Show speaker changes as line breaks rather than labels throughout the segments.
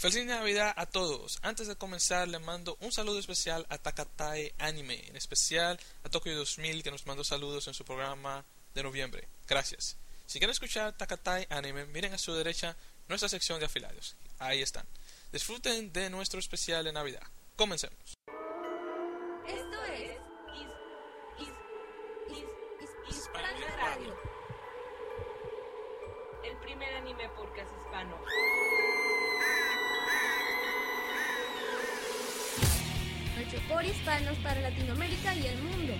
Feliz Navidad a todos. Antes de comenzar, le mando un saludo especial a Takatai Anime, en especial a Tokyo 2000 que nos mandó saludos en su programa de noviembre. Gracias. Si quieren escuchar Takatai Anime, miren a su derecha nuestra sección de afiliados. Ahí están. Disfruten de nuestro especial de Navidad. Comencemos.
Esto es Is, Is, Is, Is, Radio.
El primer anime podcast hispano.
Hecho por hispanos para Latinoamérica y el mundo.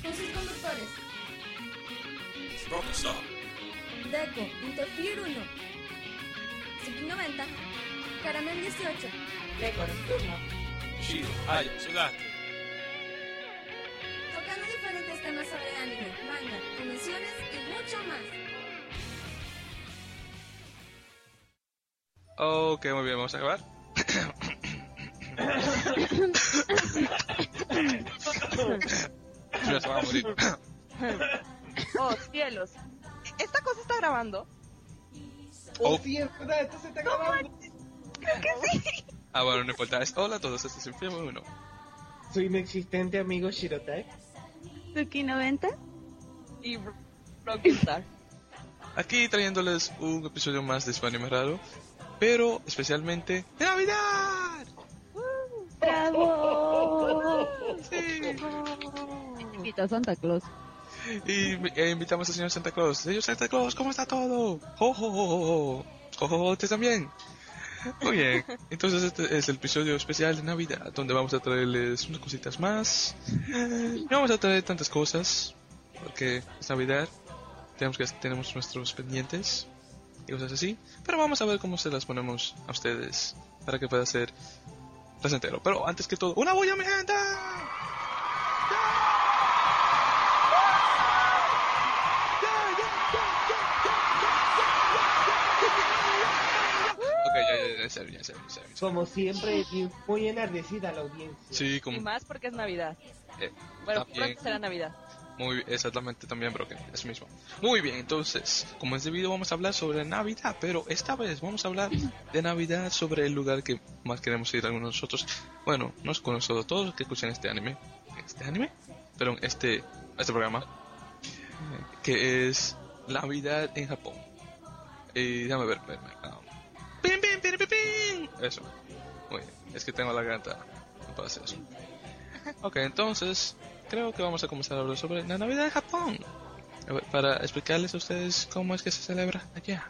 Con sus conductores. Deco, Interfere 1. Suki 90. Caramel 18.
Récord turno.
Shiro, Aya, Sudaki.
Tocando diferentes temas sobre anime, manga, convenciones y mucho más.
Ok, muy bien, vamos a acabar. Ya se va a morir.
Oh, cielos. ¿Esta cosa está grabando?
Oh.
Oh, sí, es verdad, esto se está acabando.
Ah, bueno, no importa. Es- Hola a todos, este es Infierno 1.
Soy inexistente amigo Shirotech.
Suki 90.
Y Rockstar.
Aquí trayéndoles un episodio más de su anime raro, pero especialmente de Navidad.
¡Bravo!
Sí.
Invita a Santa Claus.
Y e invitamos al señor Santa Claus. Señor Santa Claus, ¿cómo está todo? ¡Jo, jo, jo, jo! ¡Jo, jo, jo! ¿Usted también? Muy bien. Entonces este es el episodio especial de Navidad, donde vamos a traerles unas cositas más. No vamos a traer tantas cosas, porque es Navidad. Tenemos que tenemos nuestros pendientes y cosas así. Pero vamos a ver cómo se las ponemos a ustedes para que pueda ser placentero. Pero antes que todo, ¡una bulla, mi gente!
Como siempre, y muy enardecida la audiencia.
Sí,
Y
como,
más porque es Navidad.
eh,
Bueno, pronto será Navidad.
Muy, exactamente, también, Broken, es mismo. Muy bien, entonces, como es debido, vamos a hablar sobre Navidad, pero esta vez vamos a hablar de Navidad sobre el lugar que más queremos ir algunos de nosotros. Bueno, no es con solo todos los que escuchan este anime, este anime, perdón, este, este programa, que es Navidad en Japón. Y déjame ver, ver, ver, ah, ¡Pim, pim, pim, pim, pim! Eso. Muy bien. Es que tengo la garganta. No hacer eso. Ok, entonces, creo que vamos a comenzar a hablar sobre la Navidad de Japón. Para explicarles a ustedes cómo es que se celebra allá.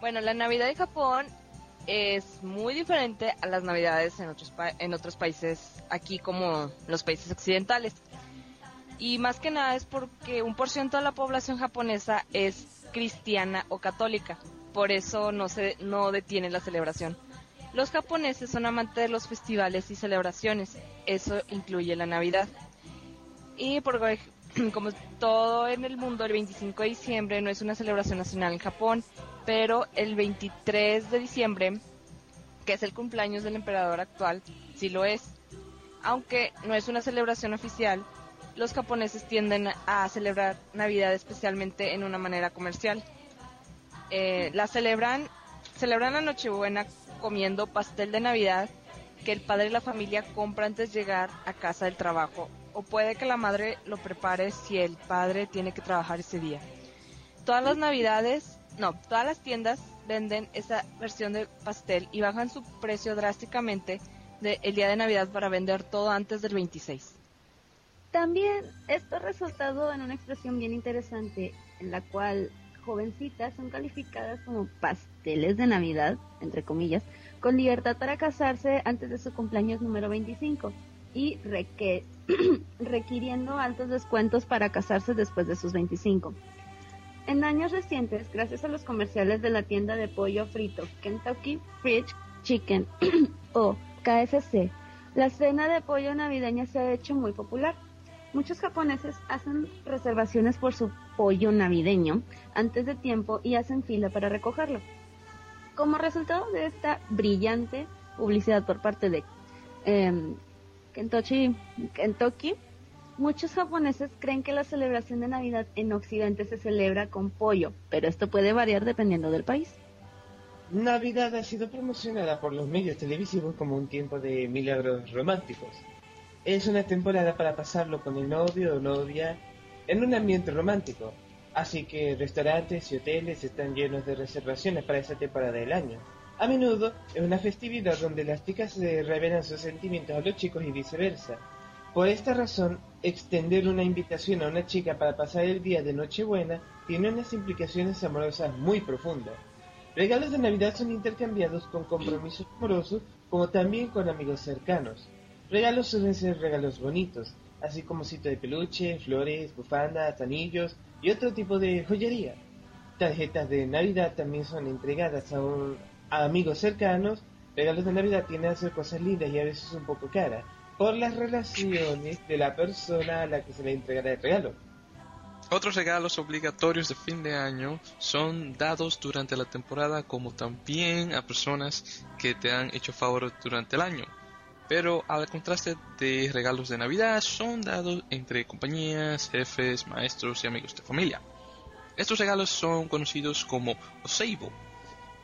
Bueno, la Navidad de Japón es muy diferente a las Navidades en otros, pa- en otros países, aquí como los países occidentales. Y más que nada es porque un por ciento de la población japonesa es cristiana o católica. Por eso no se no detiene la celebración. Los japoneses son amantes de los festivales y celebraciones. Eso incluye la Navidad. Y por como todo en el mundo, el 25 de diciembre no es una celebración nacional en Japón, pero el 23 de diciembre, que es el cumpleaños del emperador actual, sí lo es. Aunque no es una celebración oficial, los japoneses tienden a celebrar Navidad especialmente en una manera comercial. Eh, la celebran, celebran la Nochebuena comiendo pastel de Navidad que el padre de la familia compra antes de llegar a casa del trabajo, o puede que la madre lo prepare si el padre tiene que trabajar ese día. Todas las navidades, no, todas las tiendas venden esa versión de pastel y bajan su precio drásticamente de- el día de Navidad para vender todo antes del 26.
También esto ha resultado en una expresión bien interesante en la cual jovencitas son calificadas como pasteles de Navidad, entre comillas, con libertad para casarse antes de su cumpleaños número 25 y reque- requiriendo altos descuentos para casarse después de sus 25. En años recientes, gracias a los comerciales de la tienda de pollo frito Kentucky Fried Chicken o KFC, la cena de pollo navideña se ha hecho muy popular. Muchos japoneses hacen reservaciones por su pollo navideño antes de tiempo y hacen fila para recogerlo. Como resultado de esta brillante publicidad por parte de em, Kentucky, Kentucky Muchos japoneses creen que la celebración de Navidad en Occidente se celebra con pollo, pero esto puede variar dependiendo del país.
Navidad ha sido promocionada por los medios televisivos como un tiempo de milagros románticos. Es una temporada para pasarlo con el novio o novia en un ambiente romántico, así que restaurantes y hoteles están llenos de reservaciones para esa temporada del año. A menudo es una festividad donde las chicas se revelan sus sentimientos a los chicos y viceversa. Por esta razón, extender una invitación a una chica para pasar el día de Nochebuena tiene unas implicaciones amorosas muy profundas. Regalos de Navidad son intercambiados con compromisos amorosos como también con amigos cercanos. Regalos suelen ser regalos bonitos, así como cito de peluche, flores, bufandas, anillos y otro tipo de joyería. Tarjetas de Navidad también son entregadas a, un- a amigos cercanos. Regalos de Navidad tienden a ser cosas lindas y a veces un poco caras, por las relaciones de la persona a la que se le entregará el regalo.
Otros regalos obligatorios de fin de año son dados durante la temporada como también a personas que te han hecho favor durante el año. Pero al contraste de regalos de Navidad son dados entre compañías, jefes, maestros y amigos de familia. Estos regalos son conocidos como oseibo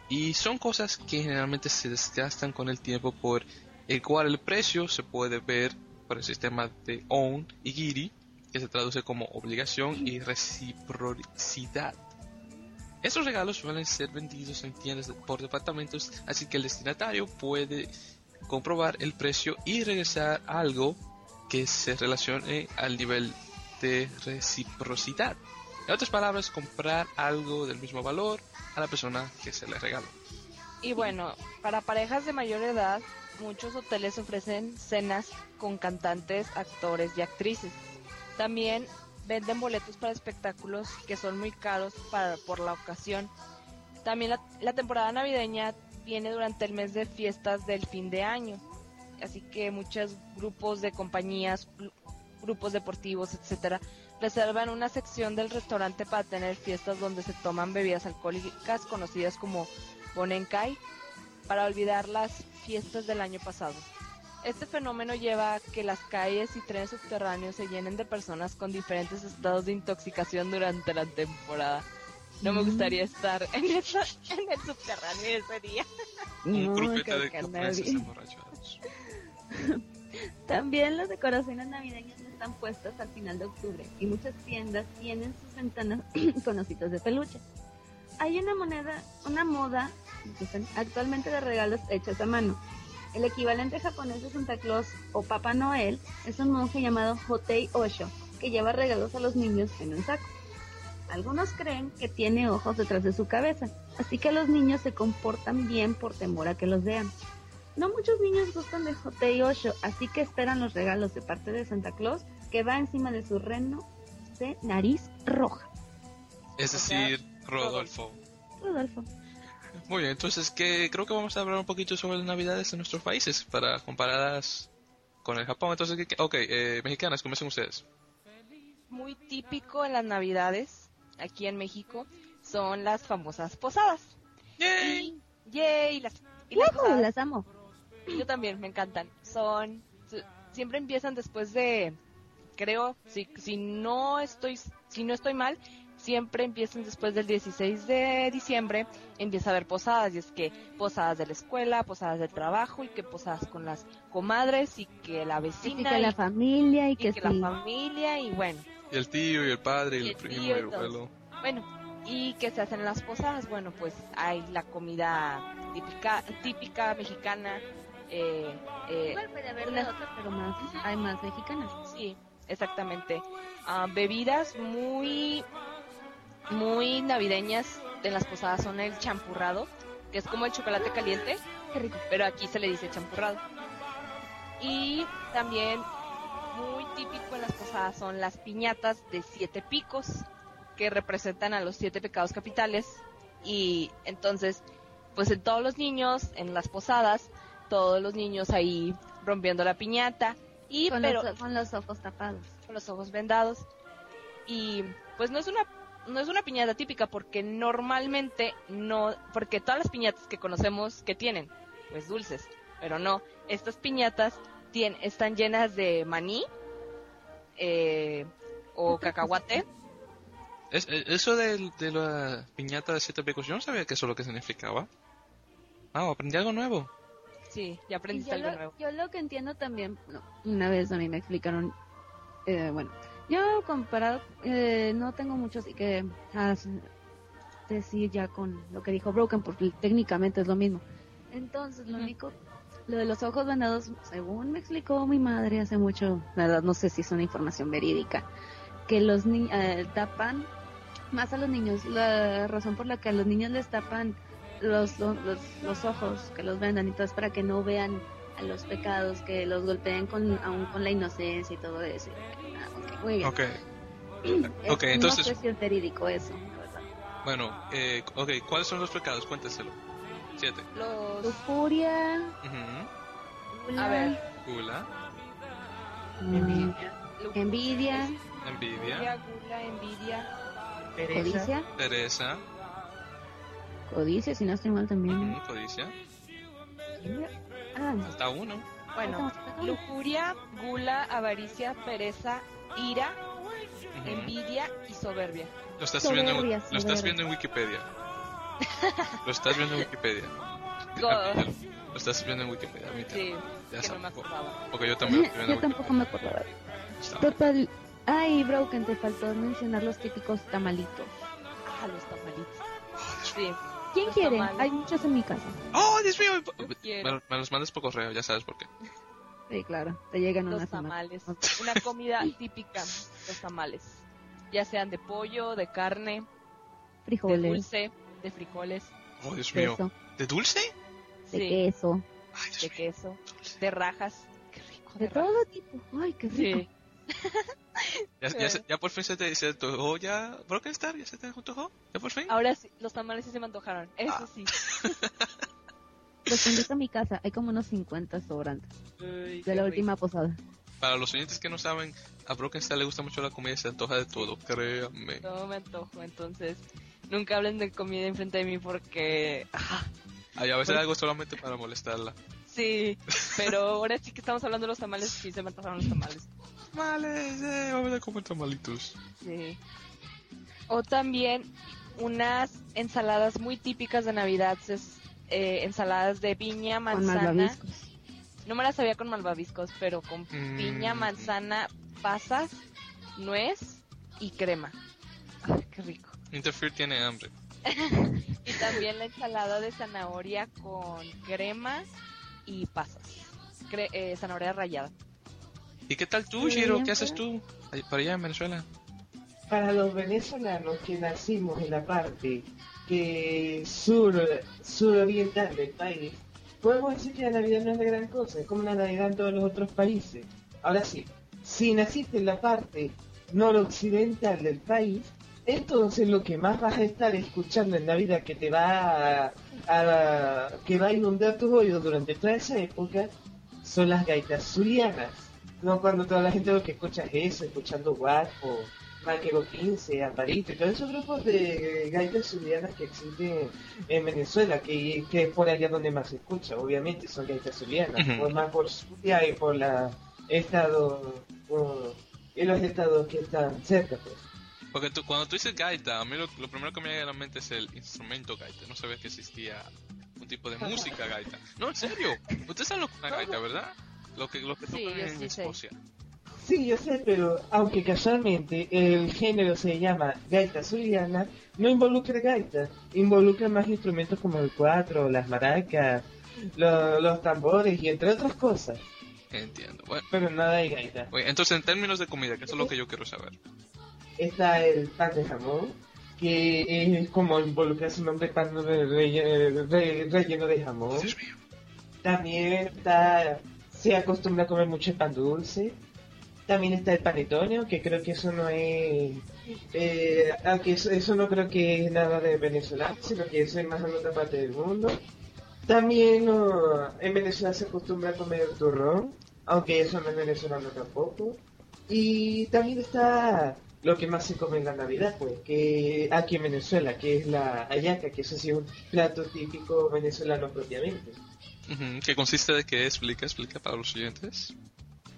y son cosas que generalmente se desgastan con el tiempo por el cual el precio se puede ver por el sistema de ON y GIRI que se traduce como obligación y reciprocidad. Estos regalos suelen ser vendidos en tiendas por departamentos, así que el destinatario puede comprobar el precio y regresar algo que se relacione al nivel de reciprocidad. En otras palabras, comprar algo del mismo valor a la persona que se le regaló.
Y bueno, para parejas de mayor edad, muchos hoteles ofrecen cenas con cantantes, actores y actrices. También venden boletos para espectáculos que son muy caros para, por la ocasión. También la, la temporada navideña viene durante el mes de fiestas del fin de año. Así que muchos grupos de compañías, gru- grupos deportivos, etcétera, reservan una sección del restaurante para tener fiestas donde se toman bebidas alcohólicas conocidas como Bonenkai para olvidar las fiestas del año pasado. Este fenómeno lleva a que las calles y trenes subterráneos se llenen de personas con diferentes estados de intoxicación durante la temporada. No me gustaría estar en, esa- en el subterráneo ese día.
Un
No,
grupete
creo
de emborrachados.
También las decoraciones navideñas están puestas al final de octubre y muchas tiendas tienen sus ventanas con ositos de peluche. Hay una moneda, una moda actualmente de regalos hechos a mano. El equivalente japonés de Santa Claus o Papá Noel es un monje llamado Hotei Osho que lleva regalos a los niños en un saco. Algunos creen que tiene ojos detrás de su cabeza, así que los niños se comportan bien por temor a que los vean. No muchos niños gustan de Hotei Osho, así que esperan los regalos de parte de Santa Claus que va encima de su reno de nariz roja.
Es decir, Rodolfo.
Rodolfo.
Muy bien, entonces que creo que vamos a hablar un poquito sobre las navidades en nuestros países para compararlas con el Japón. Entonces, ¿qué- qué- ok, eh, mexicanas, comiencen ustedes.
Muy típico en las navidades, aquí en México, son las famosas posadas.
¡Yay!
Y, yay, las, y las
¡Woohoo!
posadas
Las amo.
Yo también, me encantan. Son, siempre empiezan después de, creo, si, si no estoy, si no estoy mal, siempre empiezan después del 16 de diciembre, empieza a haber posadas, y es que posadas de la escuela, posadas del trabajo, y que posadas con las comadres, y que la
Y
vecina,
que
y,
la familia y
y
que,
que
sí.
la familia, y bueno.
Y el tío, y el padre, y,
Y
el
el
primo, y el abuelo.
Bueno, ¿y qué se hacen en las posadas? Bueno, pues hay la comida típica, típica mexicana, eh, eh,
Igual puede haber de
una-
otras, pero más, hay más mexicanas.
Sí, exactamente. Ah, bebidas muy, muy navideñas de las posadas son el champurrado, que es como el chocolate caliente,
Qué rico.
pero aquí se le dice champurrado. Y también muy típico en las posadas son las piñatas de siete picos, que representan a los siete pecados capitales. Y entonces, pues en todos los niños, en las posadas, todos los niños ahí rompiendo la piñata. Y
Con,
pero
los, con los ojos tapados.
con los ojos vendados. Y pues no es una no es una piñata típica porque normalmente no porque todas las piñatas que conocemos que tienen pues dulces, pero no, estas piñatas tien- están llenas de maní, eh, o cacahuate.
Es, eh, eso de, de la piñata de siete picos, yo no sabía que eso es lo que significaba. Ah, aprendí algo nuevo.
Sí, ya aprendiste algo
lo,
nuevo.
yo lo que entiendo también, no, una vez a mí me explicaron, eh, bueno, yo comparado, eh, no tengo mucho así que decir ya con lo que dijo Broken, porque técnicamente es lo mismo. Entonces, lo único, lo de los ojos vendados, según me explicó mi madre hace mucho, la verdad no sé si es una información verídica, que los niños tapan más a los niños, la razón por la que a los niños les tapan los, los, los, los ojos, que los vendan y todo es para que no vean a los pecados, que los golpeen con, aún con la inocencia y todo eso. Ah, ok, muy bien.
Ok,
Es-
ok, entonces-
No sé si es verídico eso, la verdad.
bueno, eh, ok, ¿cuáles son los pecados? Cuénteselo. Siete.
Los...
Lujuria,
Ujú.
gula,
A ver.
Gula,
Envidia,
envidia,
envidia,
Lujuria, gula, envidia.
pereza,
codicia,
pereza,
codicia, si no estoy mal también.
ujú, codicia.
Ah,
uno.
Bueno, lujuria, gula, avaricia, pereza, ira, envidia y soberbia.
Lo estás, viendo en,
Soberbia,
lo estás viendo en Wikipedia. Lo estás viendo en Wikipedia. Lo estás viendo en Wikipedia.
Sí,
Ya
que no me
sabes.
acordaba.
Porque yo también lo estoy viendo
yo
en
tampoco me acordaba. Total. Ay, Broken, te faltó mencionar los típicos tamalitos.
Ah, los tamalitos. Sí,
¿Quién
Los
quiere?
tamales.
Hay muchos en mi casa.
¡Oh, Dios mío! Me, me los mandas por correo, ya sabes por qué.
Sí, claro. Te llegan
los
unas semanas.
tamales. Una comida típica, los tamales. Ya sean de pollo, de carne, de
Frijoles,
dulce, de frijoles,
¡Oh, Dios mío!
queso,
¿De dulce?
de
sí,
queso,
¡Ay, Dios
de
mío!
queso, de rajas. Qué rico,
de
rajas.
todo tipo. Ay, qué rico.
Sí,
Ya, ya, se- ya por fin se te, se antojó ya Broken Star, ya se te antojó, ya por fin.
ahora sí, los tamales sí se me antojaron. Eso
Ah.
sí.
Los invito a mi casa, hay como unos 50 sobrantes
Uy,
de la
rico.
última posada.
Para los oyentes que no saben, a Broken Star le gusta mucho la comida y se antoja de todo, créanme.
No me antojo, entonces nunca hablen de comida enfrente de mí porque... ah,
Ay, a veces algo solamente para molestarla.
sí, pero ahora sí que estamos hablando de los tamales, sí se me antojaron los tamales.
Tamales, eh, vamos a comer tamalitos.
Sí. O también unas ensaladas muy típicas de Navidad, es, eh, ensaladas de piña,
Con
manzana.
malvaviscos.
No me las sabía con malvaviscos, pero con
Mm.
piña, manzana, pasas, nuez y crema. Ay, qué rico.
Interfere tiene hambre.
Y también la ensalada de zanahoria con crema y pasas. Cre- eh, zanahoria rallada.
¿Y qué tal tú, Shiro? ¿Qué haces
pues.
tú? Para allá en Venezuela.
Para los venezolanos que nacimos en la parte que sur, suroriental del país, podemos decir que la Navidad no es de gran cosa, es como la Navidad en todos los otros países. Ahora sí, si naciste en la parte noroccidental del país, entonces lo que más vas a estar escuchando en Navidad que te va a, a- que va a inundar tus oídos durante toda esa época son las gaitas zulianas. No cuando toda la gente lo que escucha es eso, escuchando Guapo, Maquero 15, Amparito y todos esos grupos de gaitas zulianas que existen en Venezuela, que, que es por allá donde más se escucha, obviamente son gaitas zulianas,
Ujú.
por más por Zulia y por la estado, por- y los estados que están cerca pues.
Porque tú, cuando tú dices gaita, a mí lo, lo primero que me viene a la mente es el instrumento gaita. No sabía que existía un tipo de música gaita. No, en serio. Ustedes saben lo que es una gaita, ¿verdad? Lo que, lo que
Sí,
tocan
yo
en
sí sé.
Escocia.
Sí, yo sé, pero aunque casualmente el género se llama gaita zuliana, no involucra gaita, involucra más instrumentos como el cuatro, las maracas, lo- los tambores y entre otras cosas,
Entiendo. Bueno,
pero nada de gaita.
oye, entonces en términos de comida, que eso es lo que yo quiero saber.
Está el pan de jamón, que es como involucra su nombre pan relleno de jamón.
Dios mío.
También está, se acostumbra a comer mucho pan dulce. También está el panetone, que creo que eso no es, eh, aunque eso, no creo que es nada de venezolano, sino que eso es más en otra parte del mundo. También oh, en Venezuela se acostumbra a comer turrón, aunque eso no es venezolano tampoco. Y también está lo que más se come en la Navidad, pues, que aquí en Venezuela, que es la hallaca, que eso sí es un plato típico venezolano propiamente.
¿Qué consiste de qué? Explica, explica para los oyentes.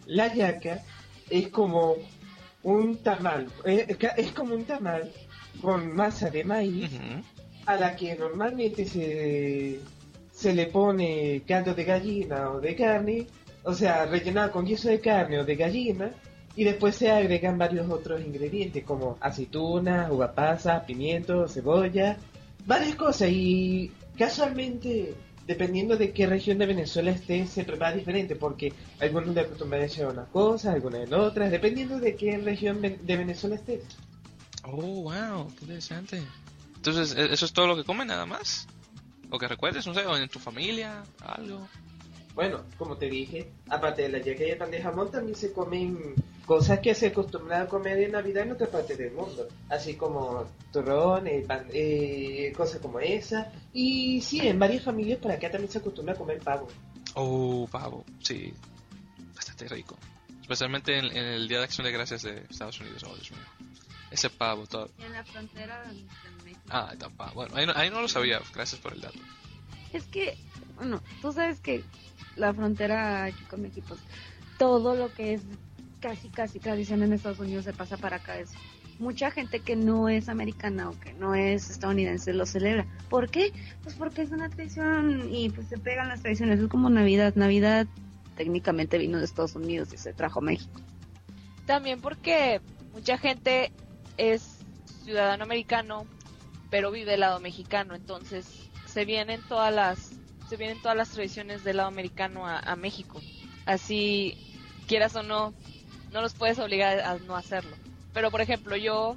La yaca es como un tamal. Eh, Es, como un tamal con masa de maíz a la que normalmente se, se le pone caldo de gallina o de carne, o sea, rellenado con queso de carne o de gallina, y después se agregan varios otros ingredientes como aceitunas, uva pasa, pimiento, cebolla, varias cosas, y casualmente, dependiendo de qué región de Venezuela esté, se prepara diferente, porque algunos le acostumbran a echar unas cosas, algunas en otras, dependiendo de qué región de Venezuela estés.
Oh, wow, qué interesante. Entonces, ¿e- ¿eso es todo lo que comen nada más? O que recuerdes, no sé, o en tu familia, algo.
Bueno, como te dije, aparte de la yaca y el pan de jamón, también se comen cosas que se acostumbran a comer en Navidad en otras partes del mundo, así como pan, eh, cosas como esa. Y sí, en varias familias por acá también se acostumbra a comer pavo.
Oh, pavo, sí. Bastante rico. Especialmente en, en el Día de Acción de Gracias de Estados Unidos. Oh, Dios mío. Ese pavo, todo.
Y en la frontera de México.
Ah, tan pavo. Bueno, ahí no, ahí no lo sabía. Gracias por el dato.
Es que, bueno, tú sabes que la frontera aquí con México, todo lo que es casi, casi tradición en Estados Unidos se pasa para acá. Es mucha gente que no es americana o que no es estadounidense lo celebra. ¿Por qué? Pues porque es una tradición y pues se pegan las tradiciones. Es como Navidad. Navidad técnicamente vino de Estados Unidos y se trajo a México.
También porque mucha gente es ciudadano americano, pero vive del lado mexicano, entonces se vienen todas las se vienen todas las tradiciones del lado americano a, a México. Así quieras o no, no los puedes obligar a no hacerlo. Pero por ejemplo, yo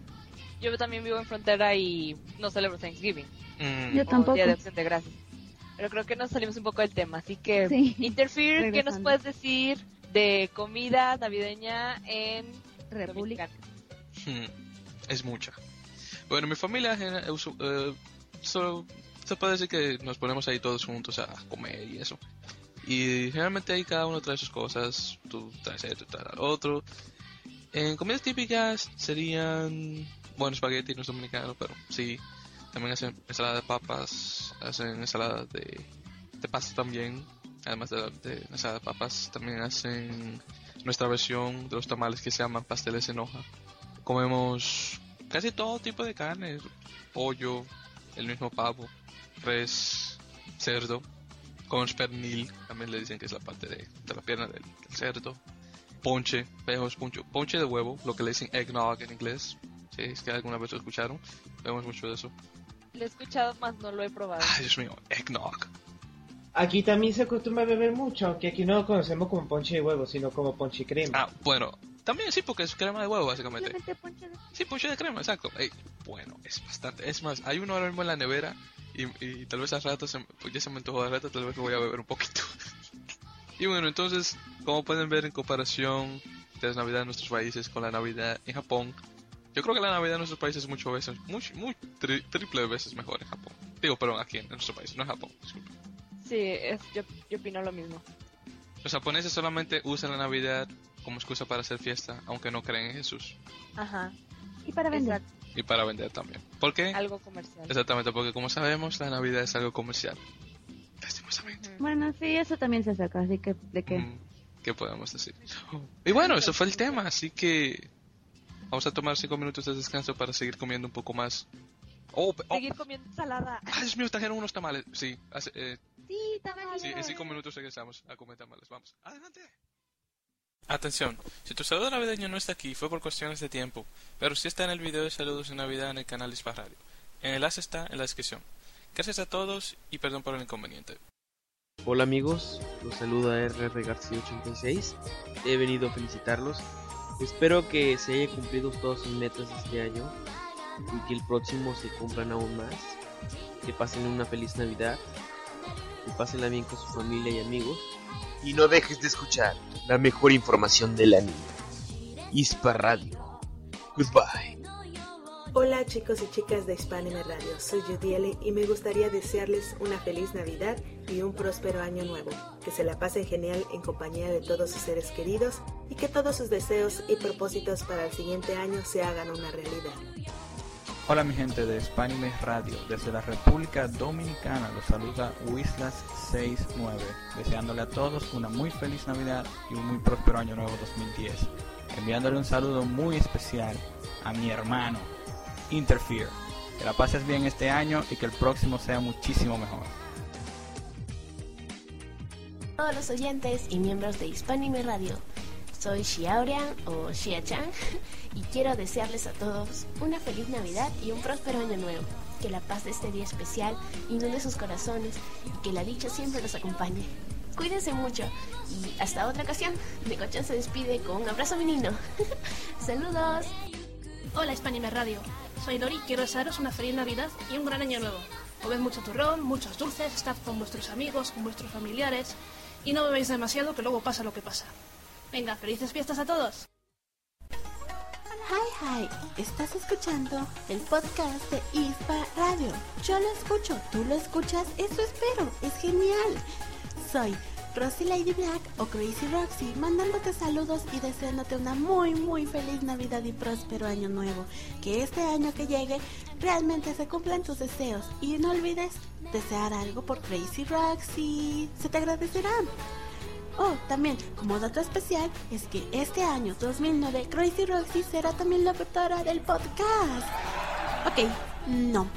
yo también vivo en frontera y no celebro Thanksgiving
Mm,
Yo tampoco.
Día de Acción de Gracias. Pero creo que nos salimos un poco del tema, así que
Sí.
Interfere, ¿qué nos puedes decir de comida navideña en
República.
Hmm, Es mucha. Bueno, mi familia usu- eh, solo se puede decir que nos ponemos ahí todos juntos a comer y eso. Y generalmente ahí cada uno trae sus cosas. Tú traes esto, traes otro. En comidas típicas serían, bueno, espagueti no es dominicano, pero sí. También hacen ensalada de papas, hacen ensalada de, de pasta también. Además de, de la ensalada de papas, también hacen nuestra versión de los tamales que se llaman pasteles en hoja. Comemos casi todo tipo de carne, pollo, el mismo pavo, res, cerdo, con pernil, también le dicen que es la parte de, de la pierna del, del cerdo, ponche, vemos ponche, ponche de huevo, lo que le dicen eggnog en inglés, si es que alguna vez lo escucharon, vemos mucho de eso.
Lo he escuchado, más no lo he probado.
Ay, Dios mío, eggnog.
Aquí también se acostumbra a beber mucho, aunque aquí no lo conocemos como ponche de huevo, sino como ponche crema.
Ah, bueno, también sí, porque es crema de huevo, básicamente.
Ponche de-
Sí, ponche de crema, exacto. Ey, bueno, es bastante. Es más, hay uno ahora mismo en la nevera y, y tal vez al rato, se, pues ya se me antojó de rato, tal vez lo voy a beber un poquito. y bueno, entonces, como pueden ver en comparación de la Navidad en nuestros países con la Navidad en Japón, yo creo que la Navidad en nuestros países es mucho veces, mucho, muy, tri- triple veces mejor en Japón. Digo, perdón, aquí en nuestro país, no en Japón, disculpe.
Sí, es, yo, yo opino lo mismo.
Los japoneses solamente usan la Navidad como excusa para hacer fiesta, aunque no creen en Jesús.
Ajá,
Y para vender.
exacto.
Y para vender también. ¿Por qué?
Algo comercial.
Exactamente, porque como sabemos, la Navidad es algo comercial. Lastimosamente.
Bueno, sí, eso también se saca, así que, ¿de qué?
Mm, ¿Qué podemos decir? Y bueno, eso fue el tema, así que vamos a tomar cinco minutos de descanso para seguir comiendo un poco más. Oh, oh,
Seguir comiendo ensalada.
¡Ay, Dios mío! Trajeron unos tamales. Sí, hace, eh,
Sí, tamales.
sí, en cinco minutos regresamos a comer tamales. Vamos, adelante. Atención, si tu saludo navideño no está aquí fue por cuestiones de tiempo, pero sí está en el video de saludos de Navidad en el canal Dispar Radio. El enlace está en la descripción. Gracias a todos y perdón por el inconveniente.
Hola amigos, los saluda RR García 86. He venido a felicitarlos. Espero que se hayan cumplido todas sus metas este año y que el próximo se cumplan aún más. Que pasen una feliz Navidad, que pasen bien con su familia y amigos.
Y no dejes de escuchar la mejor información del anime. Ispa Radio. Goodbye.
Hola chicos y chicas de Hispanime Radio, soy Judieli y me gustaría desearles una feliz Navidad y un próspero año nuevo. Que se la pasen genial en compañía de todos sus seres queridos y que todos sus deseos y propósitos para el siguiente año se hagan una realidad.
Hola mi gente de Spanish Radio, desde la República Dominicana los saluda Wislas69, deseándole a todos una muy feliz Navidad y un muy próspero año nuevo 2010. enviándole un saludo muy especial a mi hermano, Interfere. Que la pases bien este año y que el próximo sea muchísimo mejor.
todos los oyentes y miembros de Hispanime Radio. Soy Xiaorian o Xia-chan y quiero desearles a todos una feliz Navidad y un próspero año nuevo. Que la paz de este día especial inunde sus corazones y que la dicha siempre los acompañe. Cuídense mucho y hasta otra ocasión. Necochan se despide con un abrazo menino. Saludos.
Hola Hispanime Radio, soy Dori y quiero desearos una feliz Navidad y un gran año nuevo. Comed mucho turrón, muchos dulces, estad con vuestros amigos, con vuestros familiares y no bebéis demasiado que luego pasa lo que pasa. Venga, felices fiestas a todos.
Hi, hi, estás escuchando el podcast de ISPA Radio. Yo lo escucho, tú lo escuchas, eso espero, es genial. Soy Rosy Lady Black o Crazy Roxy, mandándote saludos y deseándote una muy muy feliz Navidad y próspero año nuevo. Que este año que llegue realmente se cumplan tus deseos y no olvides desear algo por Crazy Roxy, se te agradecerá. Oh, también, como dato especial, es que este año 2009 Crazy Roxy será también locutora del podcast. Ok, no,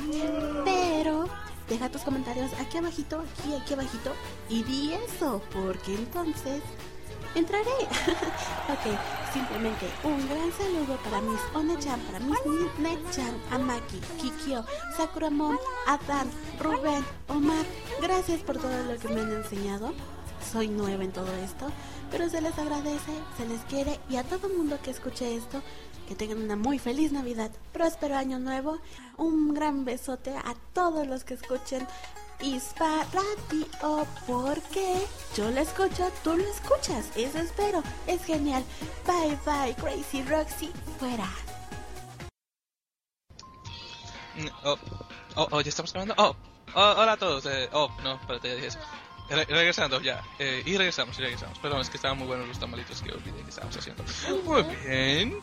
pero deja tus comentarios aquí abajito, aquí, aquí abajito y di eso, porque entonces entraré. ok, simplemente un gran saludo para mis One-chan, para mis Net-chan, Amaki, Kikyo, Sakuramon, Adán, Rubén, Omar. Gracias por todo lo que me han enseñado. Soy nueva en todo esto, pero se les agradece, se les quiere y a todo mundo que escuche esto, que tengan una muy feliz Navidad, próspero año nuevo, un gran besote a todos los que escuchen Ispa Radio, porque yo lo escucho, tú lo escuchas, eso espero, es genial. Bye bye, Crazy Roxy, fuera.
Mm, Oh, oh, oh, ya estamos grabando. Oh, oh, hola a todos. Eh, oh, no, espérate, ya dije eso. Re- regresando, ya. Eh, y regresamos, y regresamos. Perdón, es que estaban muy buenos los tamalitos que olvidé que estábamos haciendo. Muy bien.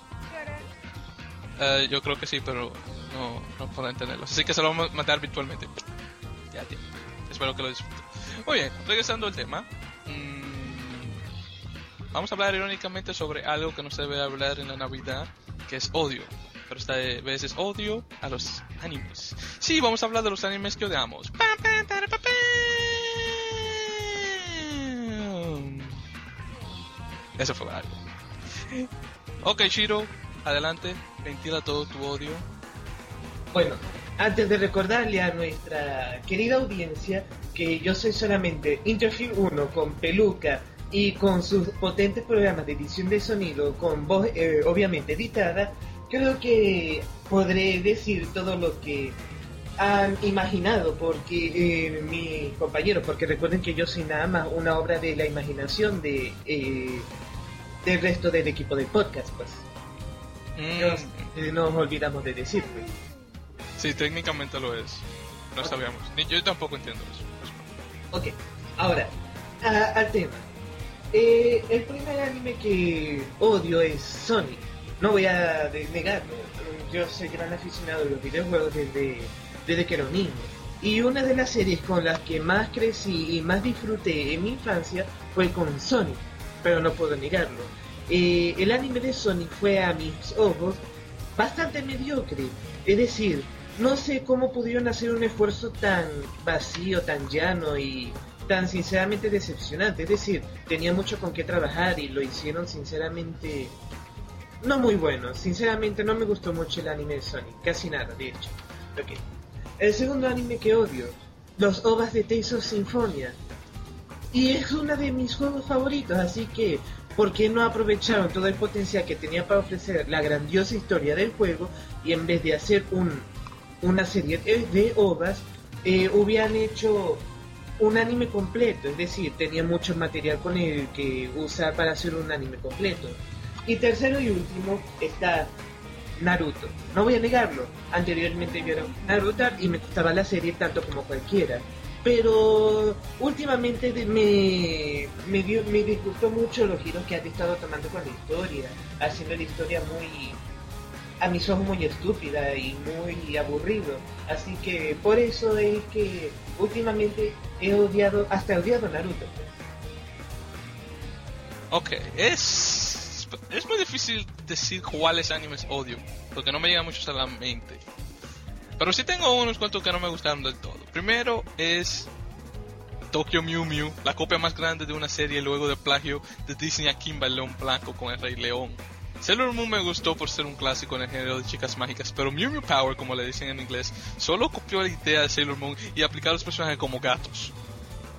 Eh, yo creo que sí, pero no, no puedo entenderlos. Así que se lo vamos a mandar virtualmente. Ya, tío. Espero que lo disfruten. Muy bien, regresando al tema. mm, vamos a hablar irónicamente sobre algo que no se debe hablar en la Navidad, que es odio. Pero esta vez es odio a los animes. Sí, vamos a hablar de los animes que odiamos. Eso fue algo. Ok, Shiro, adelante, ventila todo tu odio.
Bueno, antes de recordarle a nuestra querida audiencia que yo soy solamente Interfere 1 con peluca y con sus potentes programas de edición de sonido con voz eh, obviamente editada, creo que podré decir todo lo que han imaginado porque eh, mi compañero, porque recuerden que yo soy nada más una obra de la imaginación de eh, del resto del equipo del podcast, pues. Nos, eh, nos olvidamos de decir, pues.
Sí, técnicamente lo es. No sabíamos. Ni yo tampoco entiendo eso.
Ok, ahora, a- al tema. Eh, el primer anime que odio es Sonic. No voy a negarlo. Yo soy gran aficionado de los videojuegos desde, desde que era un niño. Y una de las series con las que más crecí y más disfruté en mi infancia fue con Sonic. Pero no puedo negarlo. El anime de Sonic fue a mis ojos bastante mediocre. Es decir, no sé cómo pudieron hacer un esfuerzo tan vacío, tan llano y tan sinceramente decepcionante. Es decir, tenía mucho con qué trabajar y lo hicieron sinceramente no muy bueno. Sinceramente no me gustó mucho el anime de Sonic, casi nada, de hecho. El segundo anime que odio, los OVAs de Tales of Symphonia. Y es uno de mis juegos favoritos, así que ¿por qué no aprovecharon todo el potencial que tenía para ofrecer la grandiosa historia del juego y en vez de hacer un, una serie de, OVAs, eh, hubieran hecho un anime completo? Es decir, tenía mucho material con el que usar para hacer un anime completo. Y tercero y último está Naruto. No voy a negarlo, anteriormente un Naruto y me gustaba la serie tanto como cualquiera. Pero últimamente me, me, dio, me disgustó mucho los giros que han estado tomando con la historia, haciendo la historia muy, a mis ojos muy estúpida y muy aburrido. Así que por eso es que últimamente he odiado, hasta he odiado Naruto.
Ok, es. es muy difícil decir cuáles animes odio, porque no me llegan muchos a la mente. Pero sí tengo unos cuantos que no me gustaron del todo. Primero es Tokyo Mew Mew, la copia más grande de una serie luego de plagio de Disney a Kimba el León Blanco con el Rey León. Sailor Moon me gustó por ser un clásico en el género de chicas mágicas, pero Mew Mew Power, como le dicen en inglés, solo copió la idea de Sailor Moon y aplicó a los personajes como gatos.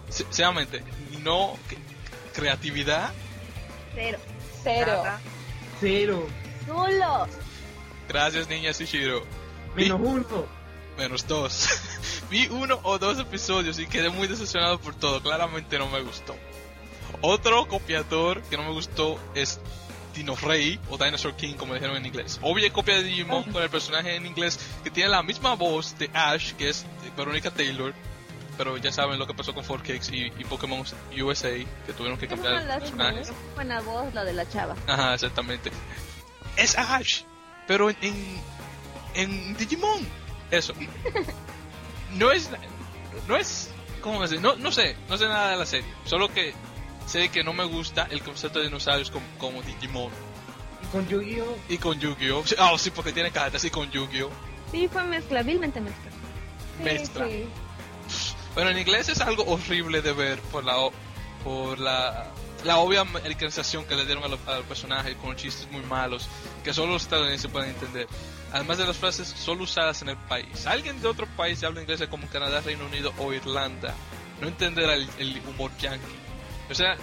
Se- Sinceramente, no creatividad,
Cero.
Cero.
Cero.
Nulo.
gracias niña Vi-
Menos uno.
menos dos. Vi uno o dos episodios y quedé muy decepcionado por todo. Claramente no me gustó. Otro copiador que no me gustó es Dino Rey o Dinosaur King, como dijeron en inglés. Obvia copia de Digimon con el personaje en inglés que tiene la misma voz de Ash, que es Veronica Taylor. Pero ya saben lo que pasó con 4Cakes y, y Pokémon USA, que tuvieron que cambiar personajes.
es buena voz la de la chava.
Ajá, exactamente. Es Ash, pero en, en, en Digimon. Eso. No es. No es. ¿Cómo decir? No, no sé, no sé nada de la serie. Solo que sé que no me gusta el concepto de dinosaurios como, como Digimon.
Con Yu-Gi-Oh!
Y con Yu-Gi-Oh! Ah, sí, porque tiene cartas y con Yu-Gi-Oh!
Sí, fue mezcla, vilmente mezcla.
Mezcla. Bueno, en inglés es algo horrible de ver por la o- por la, la obvia americanización que le dieron a los, a los personajes con chistes muy malos que solo los estadounidenses pueden entender. Además de las frases solo usadas en el país. Alguien de otro país que habla inglés como Canadá, Reino Unido o Irlanda no entenderá el, el humor yankee. O sea,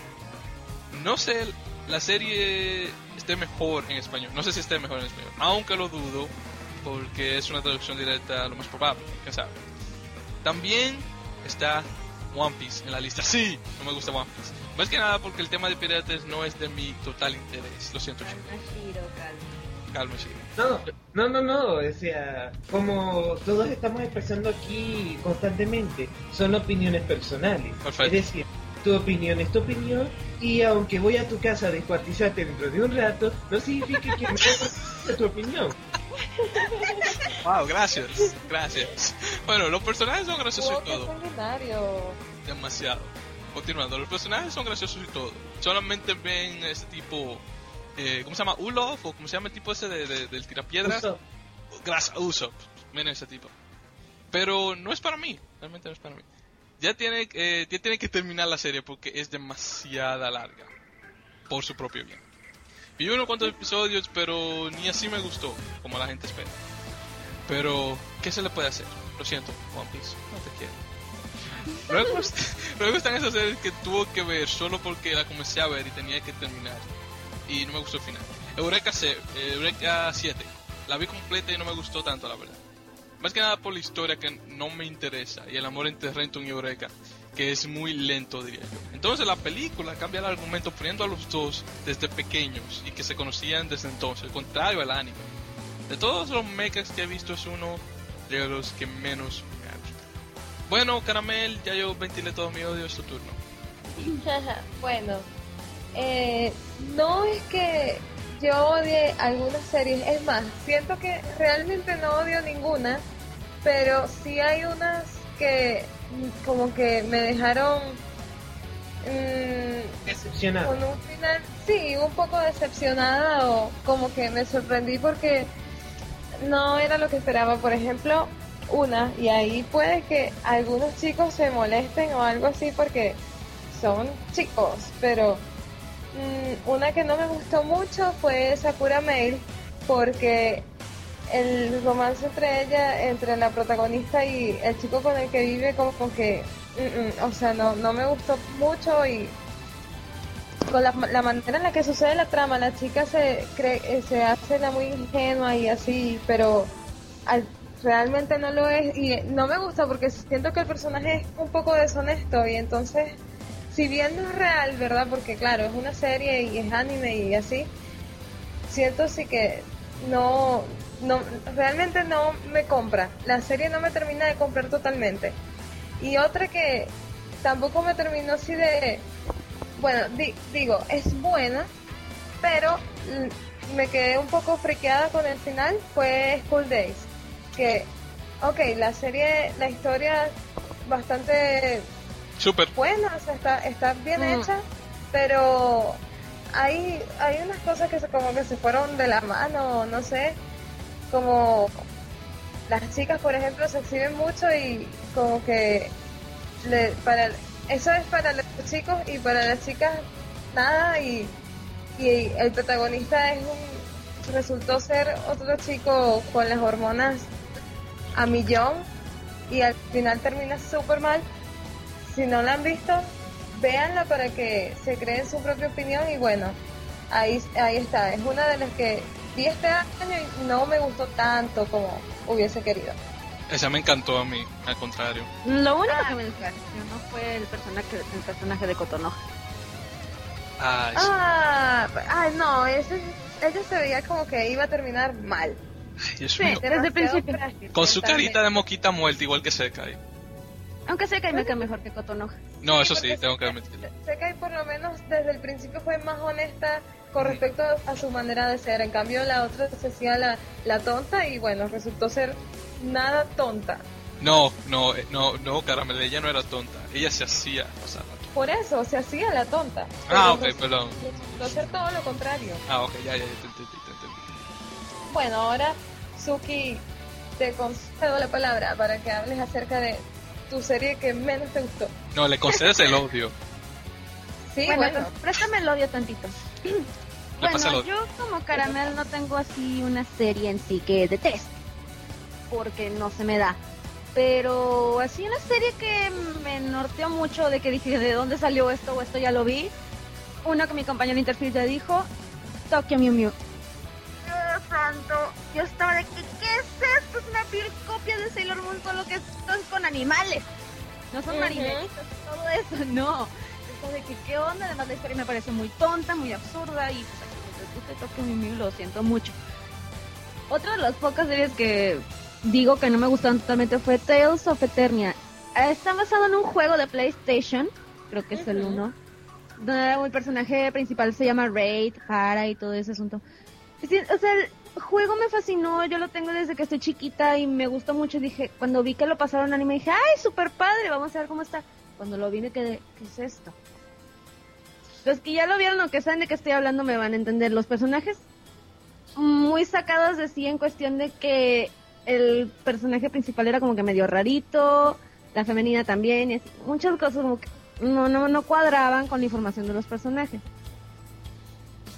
no sé, la serie esté mejor en español. No sé si esté mejor en español, aunque lo dudo porque es una traducción directa lo más probable, quién sabe. También está One Piece en la lista. Sí, no me gusta One Piece. Más que nada porque el tema de piratas no es de mi total interés. Lo siento, chicos.
Mashiro, calma.
Cálmese.
No, no, no, no, o sea, como todos estamos expresando aquí constantemente, son opiniones personales.
Perfecto.
Es decir, tu opinión es tu opinión y aunque voy a tu casa a descuartizarte dentro de un rato, no significa que me tu opinión.
Wow, gracias. Gracias. Bueno, los personajes son graciosos y todo. Demasiado. Continuando, los personajes son graciosos y todo. Solamente ven ese tipo. Eh, ¿Cómo se llama? Ulof o cómo se llama el tipo ese de, de- del tirapiedras. Gracias, Usopp. Ven ese tipo. Pero no es para mí. Realmente no es para mí. Ya tiene, eh, ya tiene que terminar la serie porque es demasiada larga. Por su propio bien. Vi unos cuantos episodios, pero ni así me gustó, como la gente espera. Pero, ¿qué se le puede hacer? Lo siento, One Piece, no te quiero. Luego, luego están esas series que tuvo que ver solo porque la comencé a ver y tenía que terminar. Y no me gustó el final. Eureka, eh, Eureka 7. La vi completa y no me gustó tanto, la verdad. Más que nada por la historia que no me interesa y el amor entre Renton y Eureka, que es muy lento, diría yo. Entonces la película cambia el argumento poniendo a los dos desde pequeños y que se conocían desde entonces, contrario al anime. De todos los mechas que he visto es uno de los que menos me ha gustado. Bueno, Caramel, ya yo ventilé todo mi odio, es tu turno.
bueno, eh, no es que yo odie algunas series, es más, siento que realmente no odio ninguna, pero sí hay unas que como que me dejaron mm,
Decepcionado.
con un final, sí, un poco decepcionada o como que me sorprendí porque no era lo que esperaba. Por ejemplo, una, y ahí puede que algunos chicos se molesten o algo así porque son chicos, pero mm, una que no me gustó mucho fue Sakura Mail porque el romance entre ella, entre la protagonista y el chico con el que vive, como que, mm, mm, o sea, no, no me gustó mucho y con la, la manera en la que sucede la trama, la chica se cree, eh, se hace la muy ingenua y así, pero al- realmente no lo es y no me gusta porque siento que el personaje es un poco deshonesto y entonces, si bien no es real, ¿verdad? Porque claro, es una serie y es anime y así, siento sí que no, no, realmente no me compra. La serie no me termina de comprar totalmente. Y otra que tampoco me terminó así de, bueno, di- digo, es buena, pero me quedé un poco friqueada con el final, fue School Days. Que, ok, la serie, la historia bastante
Super.
buena, o sea, está, está bien
Mm.
hecha, pero hay, hay unas cosas que se, como que se fueron de la mano, no sé, como las chicas, por ejemplo, se exhiben mucho y como que para eso es para los chicos y para las chicas nada y, y el protagonista es un resultó ser otro chico con las hormonas a millón y al final termina súper mal. Si no la han visto, véanla para que se creen su propia opinión y bueno, ahí, ahí está. Es una de las que vi este año y no me gustó tanto como hubiese querido.
Esa me encantó a mí, al contrario.
Lo único que me decepcionó fue el personaje, el personaje de Cotonoja.
Ay, sí.
Ah, ah, no, ese, ella se veía como que iba a terminar mal.
Ay,
Sí, desde el principio.
frágil
Con su carita de moquita muerta, igual que Sekai.
Aunque sé que me queda mejor que Cotonoja.
No, eso sí, tengo que admitirlo.
Sekai por lo menos desde el principio fue más honesta con respecto a su manera de ser. En cambio la otra se hacía la, la tonta y bueno, resultó ser nada tonta.
No, no, eh, no, no, Caramel, ella no era tonta. Ella se hacía pasar.
Por eso se hacía la tonta.
Ah,
Pero
ok, perdón.
Resultó ser todo lo contrario.
Ah, ok, ya, ya, ya, te entendí, te entendí.
Bueno, ahora Suki, te concedo la palabra para que hables acerca de tu serie que menos te gustó.
No, le concedes el odio.
Sí,
bueno,
bueno.
préstame el odio tantito. Bueno, yo como caramel no tengo así una serie en sí que deteste, porque no se me da. Pero así una serie que me norteó mucho de que dije, ¿de dónde salió esto o esto ya lo vi? Una que mi compañero Interfield ya dijo, Tokyo Mew Mew. Dios santo, yo estaba de que, ¿qué es esto? Es una fiel copia de Sailor Moon, solo que es con animales. No son
Ujú.
marionetitas, todo eso, no. Esto de que, ¿qué onda? Además la historia me parece muy tonta, muy absurda y pues Mew Mew, lo siento mucho. Otra de las pocas series que digo que no me gustaron totalmente fue Tales of Eternia. Está basado en un juego de PlayStation, creo que es el. 1, donde el personaje principal se llama Raid, Hara y todo ese asunto. O sea, el juego me fascinó, yo lo tengo desde que estoy chiquita y me gustó mucho. Dije, cuando vi que lo pasaron anime, dije, ¡ay, súper padre! Vamos a ver cómo está. Cuando lo vi me quedé, ¿qué es esto? Los que ya lo vieron o que saben de qué estoy hablando me van a entender. Los personajes muy sacados de sí en cuestión de que el personaje principal era como que medio rarito, la femenina también, y muchas cosas como que no, no, no cuadraban con la información de los personajes.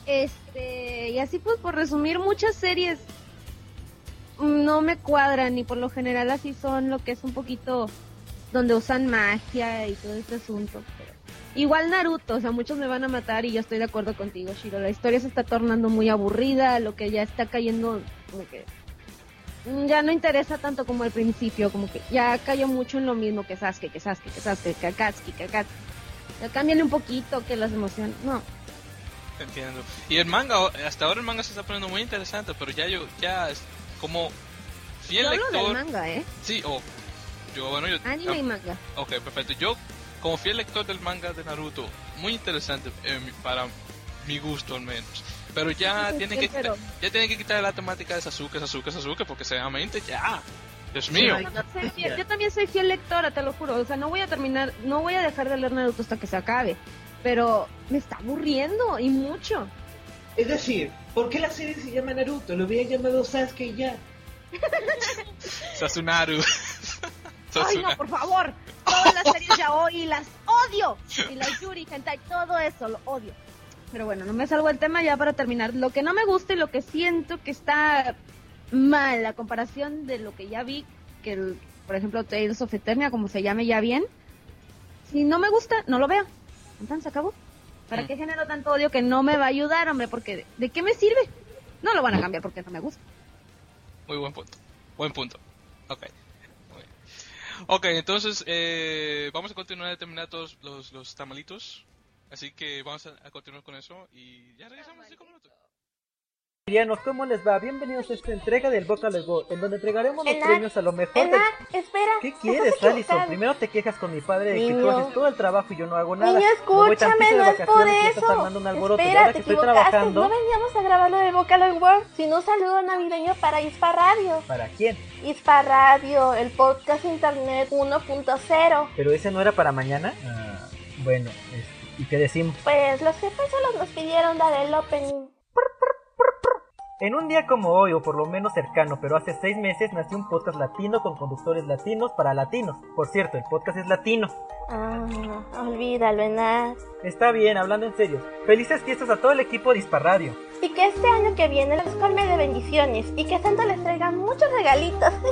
Este, y así pues por resumir, muchas series no me cuadran y por lo general así son lo que es un poquito donde usan magia y todo este asunto. Igual Naruto, o sea, muchos me van a matar y yo estoy de acuerdo contigo, Shiro. La historia se está tornando muy aburrida, lo que ya está cayendo, como que mm, ya no interesa tanto como al principio, como que ya cayó mucho en lo mismo que Sasuke, que Sasuke, que Sasuke, que Akatsuki, que Akatsuki. Ya cámbiale un poquito, que las emociones, no.
Entiendo. Y el manga, hasta ahora el manga se está poniendo muy interesante, pero ya yo, ya es como fiel
Yo hablo
lector.
del manga, ¿eh?
Sí, o yo, bueno, yo.
Anime
ah,
y manga.
Ok, perfecto. Yo, como fiel lector del manga de Naruto, muy interesante eh, para mi gusto al menos. Pero ya
Sí, sí,
que
pero-
quitar, ya tienen que quitar la temática de Sasuke, Sasuke, Sasuke, porque seriamente ya. Dios mío.
Yo, no soy fiel- yo también soy fiel lectora, te lo juro. O sea, no voy a terminar, no voy a dejar de leer Naruto hasta que se acabe. Pero me está aburriendo y mucho.
Es decir, ¿por qué la serie se llama Naruto? Lo hubiera llamado Sasuke y ya.
Sasunaru.
Ay, no, por favor. Todas las series ya hoy las odio. Y las Yuri, Hentai, todo eso lo odio. Pero bueno, no me salgo del tema ya para terminar. Lo que no me gusta y lo que siento que está mal, la comparación de lo que ya vi, que el, por ejemplo Tales of Eternia, como se llame ya bien, si no me gusta, no lo veo. Entonces acabó. ¿Para
Mm.
qué genero tanto odio que no me va a ayudar, hombre? Porque ¿de, de qué me sirve? No lo van a cambiar porque no me gusta.
Muy buen punto. Buen punto. Ok. Ok, entonces eh, vamos a continuar a terminar todos los, los tamalitos. Así que vamos a, a continuar con eso y ya regresamos en cinco minutos.
Villanos, ¿cómo les va? Bienvenidos a esta entrega del Vocal Go, en donde entregaremos los premios a lo mejor
espera.
¿Qué quieres, Alison? Primero te quejas con mi padre de que tú haces todo el trabajo y yo no hago nada.
Niño, escúchame, no es por
y
eso.
armando un alboroto. y
Espera,
ahora
te
que estoy trabajando...
No veníamos a grabarlo de Vocal World, sino un saludo navideño para Ispa Radio.
¿Para quién?
Ispa Radio, el podcast internet 1.0.
¿Pero ese no era para mañana? Ah, bueno, este, ¿Y qué decimos?
Pues los jefes solo nos pidieron dar el opening.
En un día como hoy, o por lo menos cercano, pero hace seis meses, nació un podcast latino con conductores latinos para latinos. Por cierto, el podcast es latino.
Ah, olvídalo, Enar.
Está bien, hablando en serio. Felices fiestas a todo el equipo de.
Y que este año que viene les colme de bendiciones y que Santo les traiga muchos regalitos.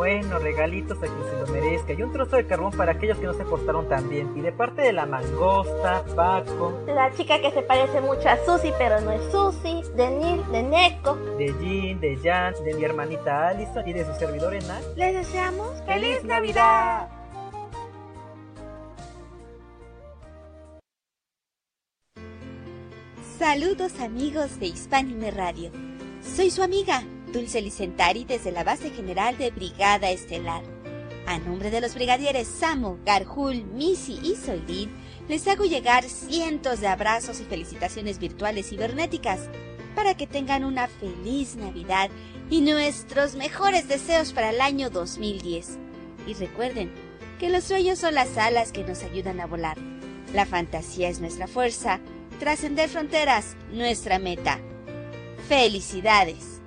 Bueno, regalitos a quien se lo merezca y un trozo de carbón para aquellos que no se portaron tan bien. Y de parte de la mangosta, Paco,
La chica que se parece mucho a Susi pero no es Susi, de Neil, de Neko.
de Jean, de Jan, de mi hermanita Alison y de su servidor Enar.
Les deseamos
¡Feliz Navidad!
Saludos amigos de Hispánime Radio. Soy su amiga, Dulce Licentari desde la base general de Brigada Estelar. A nombre de los brigadieres Samo, Garjul, Missy y Soilin, les hago llegar cientos de abrazos y felicitaciones virtuales cibernéticas para que tengan una feliz Navidad y nuestros mejores deseos para el año 2010. Y recuerden que los sueños son las alas que nos ayudan a volar. La fantasía es nuestra fuerza, trascender fronteras, nuestra meta. ¡Felicidades!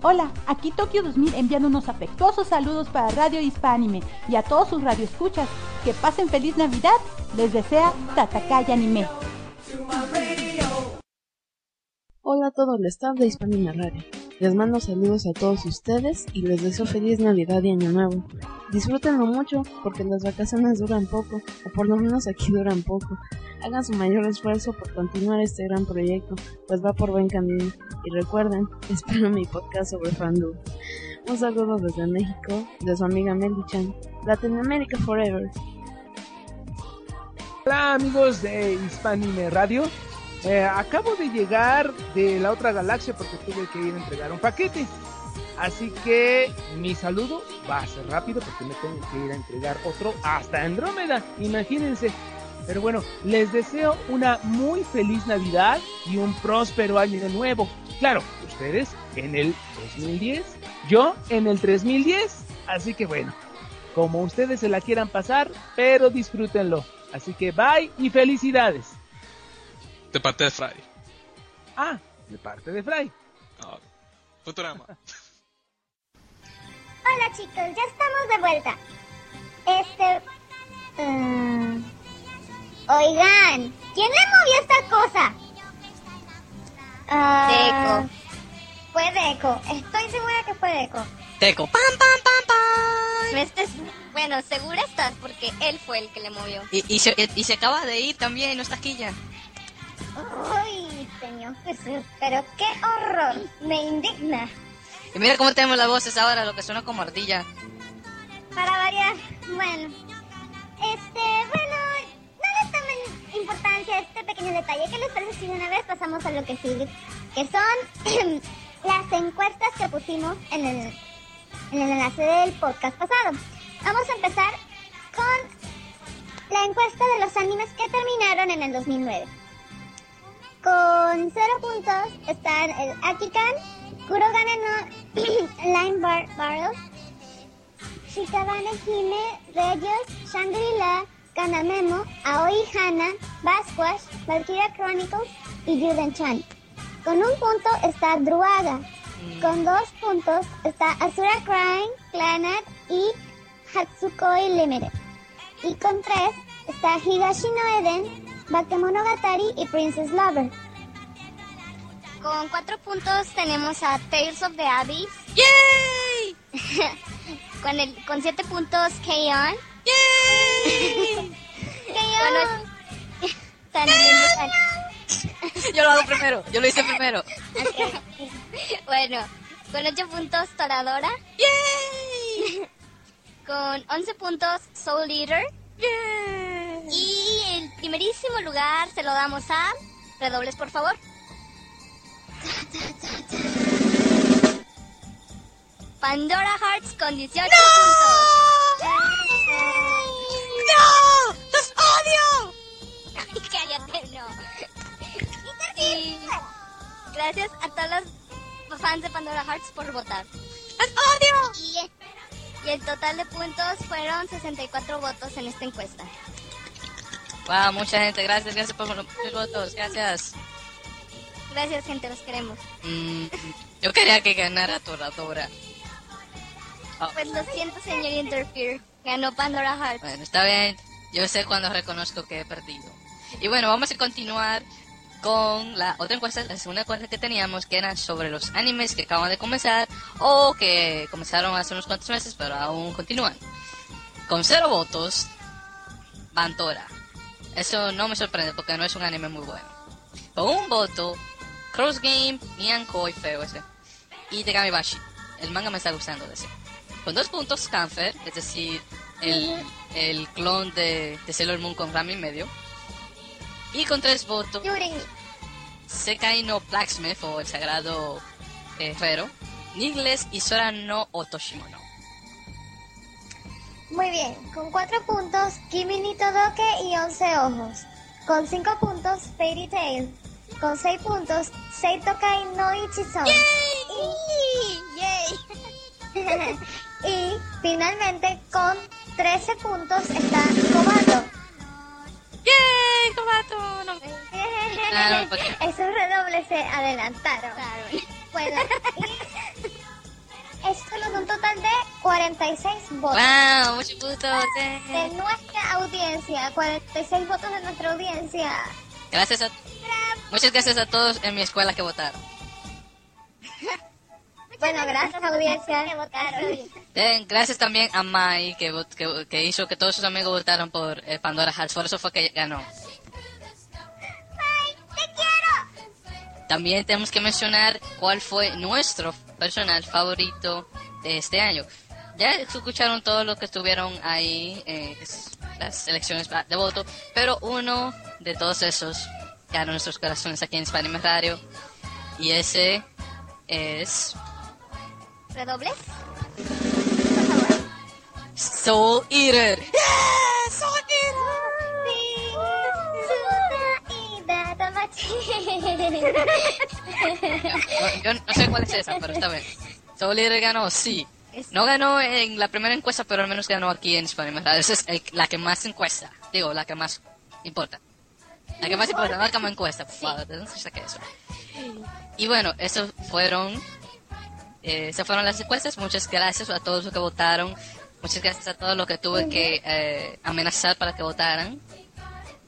Hola, aquí Tokio 2000 enviando unos afectuosos saludos para Radio Hispánime y a todos sus radioescuchas. Que pasen feliz Navidad. Les desea Tatakaya Anime.
Hola a todo el staff de Hispanina Radio. Les mando saludos a todos ustedes y les deseo feliz Navidad y Año Nuevo. Disfrútenlo mucho porque las vacaciones duran poco, o por lo menos aquí duran poco. Hagan su mayor esfuerzo por continuar este gran proyecto, pues va por buen camino. Y recuerden, espero mi podcast sobre fandom. Un saludo desde México, de su amiga Meli Chan. Latinoamérica Forever.
Hola amigos de Hispanime Radio. Eh, acabo de llegar de la otra galaxia porque tuve que ir a entregar un paquete. Así que mi saludo va a ser rápido porque me tengo que ir a entregar otro hasta Andrómeda. Imagínense. Pero bueno, les deseo una muy feliz Navidad y un próspero año nuevo. Claro, ustedes en el 2010, yo en el 3010. Así que bueno, como ustedes se la quieran pasar, pero disfrútenlo. Así que bye y felicidades.
De parte de Fry.
Ah, de parte de Fry.
Ah, Futurama.
Hola chicos, ya estamos de vuelta. Este... mm, oigan, ¿quién le movió esta cosa? Ah, Fue Deco, estoy segura que fue Deco.
Teco. ¡Pam, pam, pam, pam!
Estés- Bueno, segura estás porque él fue el que le movió.
Y, y, se, y se acaba de ir también, no está aquí ya.
Uy, señor Jesús, pero qué horror, me indigna.
Y mira cómo tenemos las voces ahora, lo que suena como ardilla.
Para variar, bueno. Este, bueno, no le tomen importancia a este pequeño detalle. ¿Qué les parece si de una vez pasamos a lo que sigue? Que son las encuestas que pusimos en el, en el enlace del podcast pasado. Vamos a empezar con la encuesta de los animes que terminaron en el 2009. Con cero puntos están el Akikan, Kurogane no Line Bar Barrel, Shikabane Hime, Reyes, Shangri-La, Kanamemo, Aoi Hana, Basquash, Valkyria Chronicles y Yuden Chan. Con un punto está Druaga. Con dos puntos está Asura Crying, Planet y Hatsukoi Limited. Y con tres está Higashi no Eden, Bakemonogatari y Princess Lover. Con cuatro puntos tenemos a Tales of the Abyss. ¡Yay! con, el, con siete puntos, K-On! ¡Yay! K-On! Tan lindo,
Yo lo hago primero, yo lo hice primero.
Bueno, con 8 puntos Toradora. ¡Yay! con 11 puntos Soul Eater. Y el primerísimo lugar se lo damos a... Redobles, por favor. Pandora Hearts con 18 puntos.
¡No! ¡Los odio!
Ay, cállate, no. Y gracias a todos los fans de Pandora Hearts por votar.
¡Los odio!
Y el total de puntos fueron 64 votos en esta encuesta.
Wow, mucha gente. Gracias, gracias por los votos. Gracias.
Gracias, gente, los queremos.
Mm, yo quería que ganara Toradora.
Pues lo siento, señor Interfere. Ganó Pandora Heart.
Bueno, está bien. Yo sé cuando reconozco que he perdido. Y bueno, vamos a continuar con la otra encuesta, la segunda encuesta que teníamos, que era sobre los animes que acaban de comenzar o que comenzaron hace unos cuantos meses, pero aún continúan. Con cero votos, Bantora. Eso no me sorprende porque no es un anime muy bueno. Con un voto, Cross Game, Mian Koi, feo ese. Y Tegami Bashi. El manga me está gustando de ese. Con dos puntos, Cancer, es decir, el, el clon de, de Sailor Moon con Rami en medio. Y con tres votos, Sekai no Blacksmith o el sagrado eh, herrero, Nigles y Sora no Otoshimono.
Muy bien, con 4 puntos, Kimi ni Todoke y 11 ojos. Con 5 puntos, Fairy Tail. Con 6 puntos, Seitokai no Ichison. ¡Yay! y finalmente, con 13 puntos, está Kobato.
¡Yay! ¡Kobato! No.
Esos redobles se adelantaron. Bueno, y esto nos da un total de 46 votos.
¡Wow! Muchos votos.
De nuestra audiencia, 46 votos de nuestra audiencia.
Gracias a... Muchas gracias a todos en mi escuela que votaron.
Bueno, gracias audiencia que votaron.
Eh, gracias también a Mai que, que, que hizo que todos sus amigos votaran por eh, Pandora Hearts. Por eso fue que ganó. También tenemos que mencionar cuál fue nuestro personal favorito de este año. Ya escucharon todo lo que estuvieron ahí, eh, las elecciones de voto, pero uno de todos esos ganó nuestros corazones aquí en Spanish Radio. Y ese es
¿Redobles?
Soul Eater.
¡Soul
No, yo no sé cuál es esa, pero está bien. Soul Eater ganó, sí. No ganó en la primera encuesta, pero al menos ganó aquí en Spanish Radio. Esa es el- la que más encuesta. Digo, la que más importa. La que más importa, la que más encuesta. Por favor, ¿de dónde saqué eso? Y bueno, esos fueron, eh, esas fueron las encuestas. Muchas gracias a todos los que votaron. Muchas gracias a todos los que tuve que eh, amenazar para que votaran.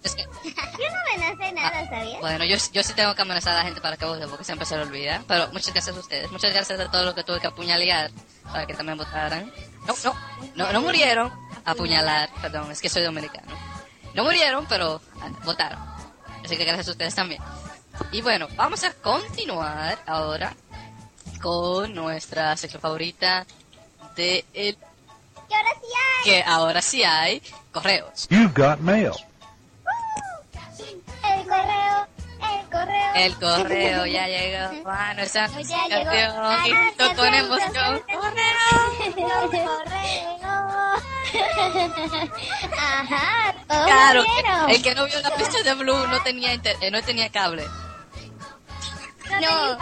Es que,
Yo no amenacé nada, ¿sabías?
bueno, yo, yo sí tengo que amenazar a la gente para que vote porque siempre se lo olvida. Pero muchas gracias a ustedes. Muchas gracias a todos los que tuve que apuñalar para que también votaran. No, no, no, no murieron. Apuñalar, perdón, es que soy dominicano. No murieron, pero ah, votaron. Así que gracias a ustedes también. Y bueno, vamos a continuar ahora con nuestra sección favorita de el
Que ahora sí hay.
que ahora sí hay correos.
You've got mail.
El correo, el correo.
El correo ya llegó a nuestra
Ya llegó.
canción y todo con emoción.
Ajá, todos
Claro,
vieron.
el que no vio la pista de Blue no tenía inter- eh, no tenía cable
No,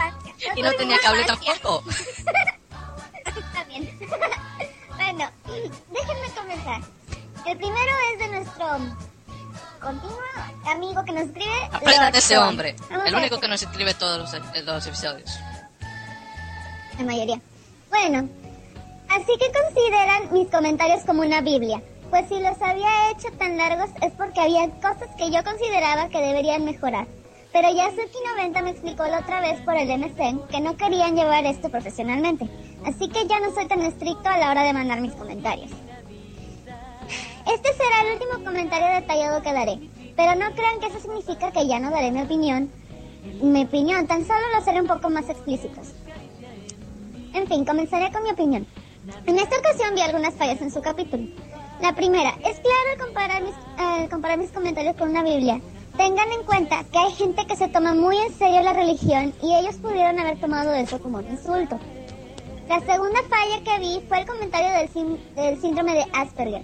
y no tenía cable tampoco.
Está bien. bueno, déjenme comenzar. El primero es de nuestro continuo amigo que nos escribe.
Aprendan de ese hombre,
Vamos
el único que nos escribe todos los, eh, los episodios.
La mayoría. Bueno, así que consideran mis comentarios como una Biblia. Pues si los había hecho tan largos es porque había cosas que yo consideraba que deberían mejorar. Pero Yasuki90 me explicó la otra vez por el MSN que no querían llevar esto profesionalmente. Así que ya no soy tan estricto a la hora de mandar mis comentarios. Este será el último comentario detallado que daré. Pero no crean que eso significa que ya no daré mi opinión. Mi opinión, tan solo lo seré un poco más explícitos. En fin, comenzaré con mi opinión. En esta ocasión vi algunas fallas en su capítulo. La primera, es claro al comparar mis, al comparar mis comentarios con una Biblia. Tengan en cuenta que hay gente que se toma muy en serio la religión y ellos pudieron haber tomado eso como un insulto. La segunda falla que vi fue el comentario del, del síndrome de Asperger.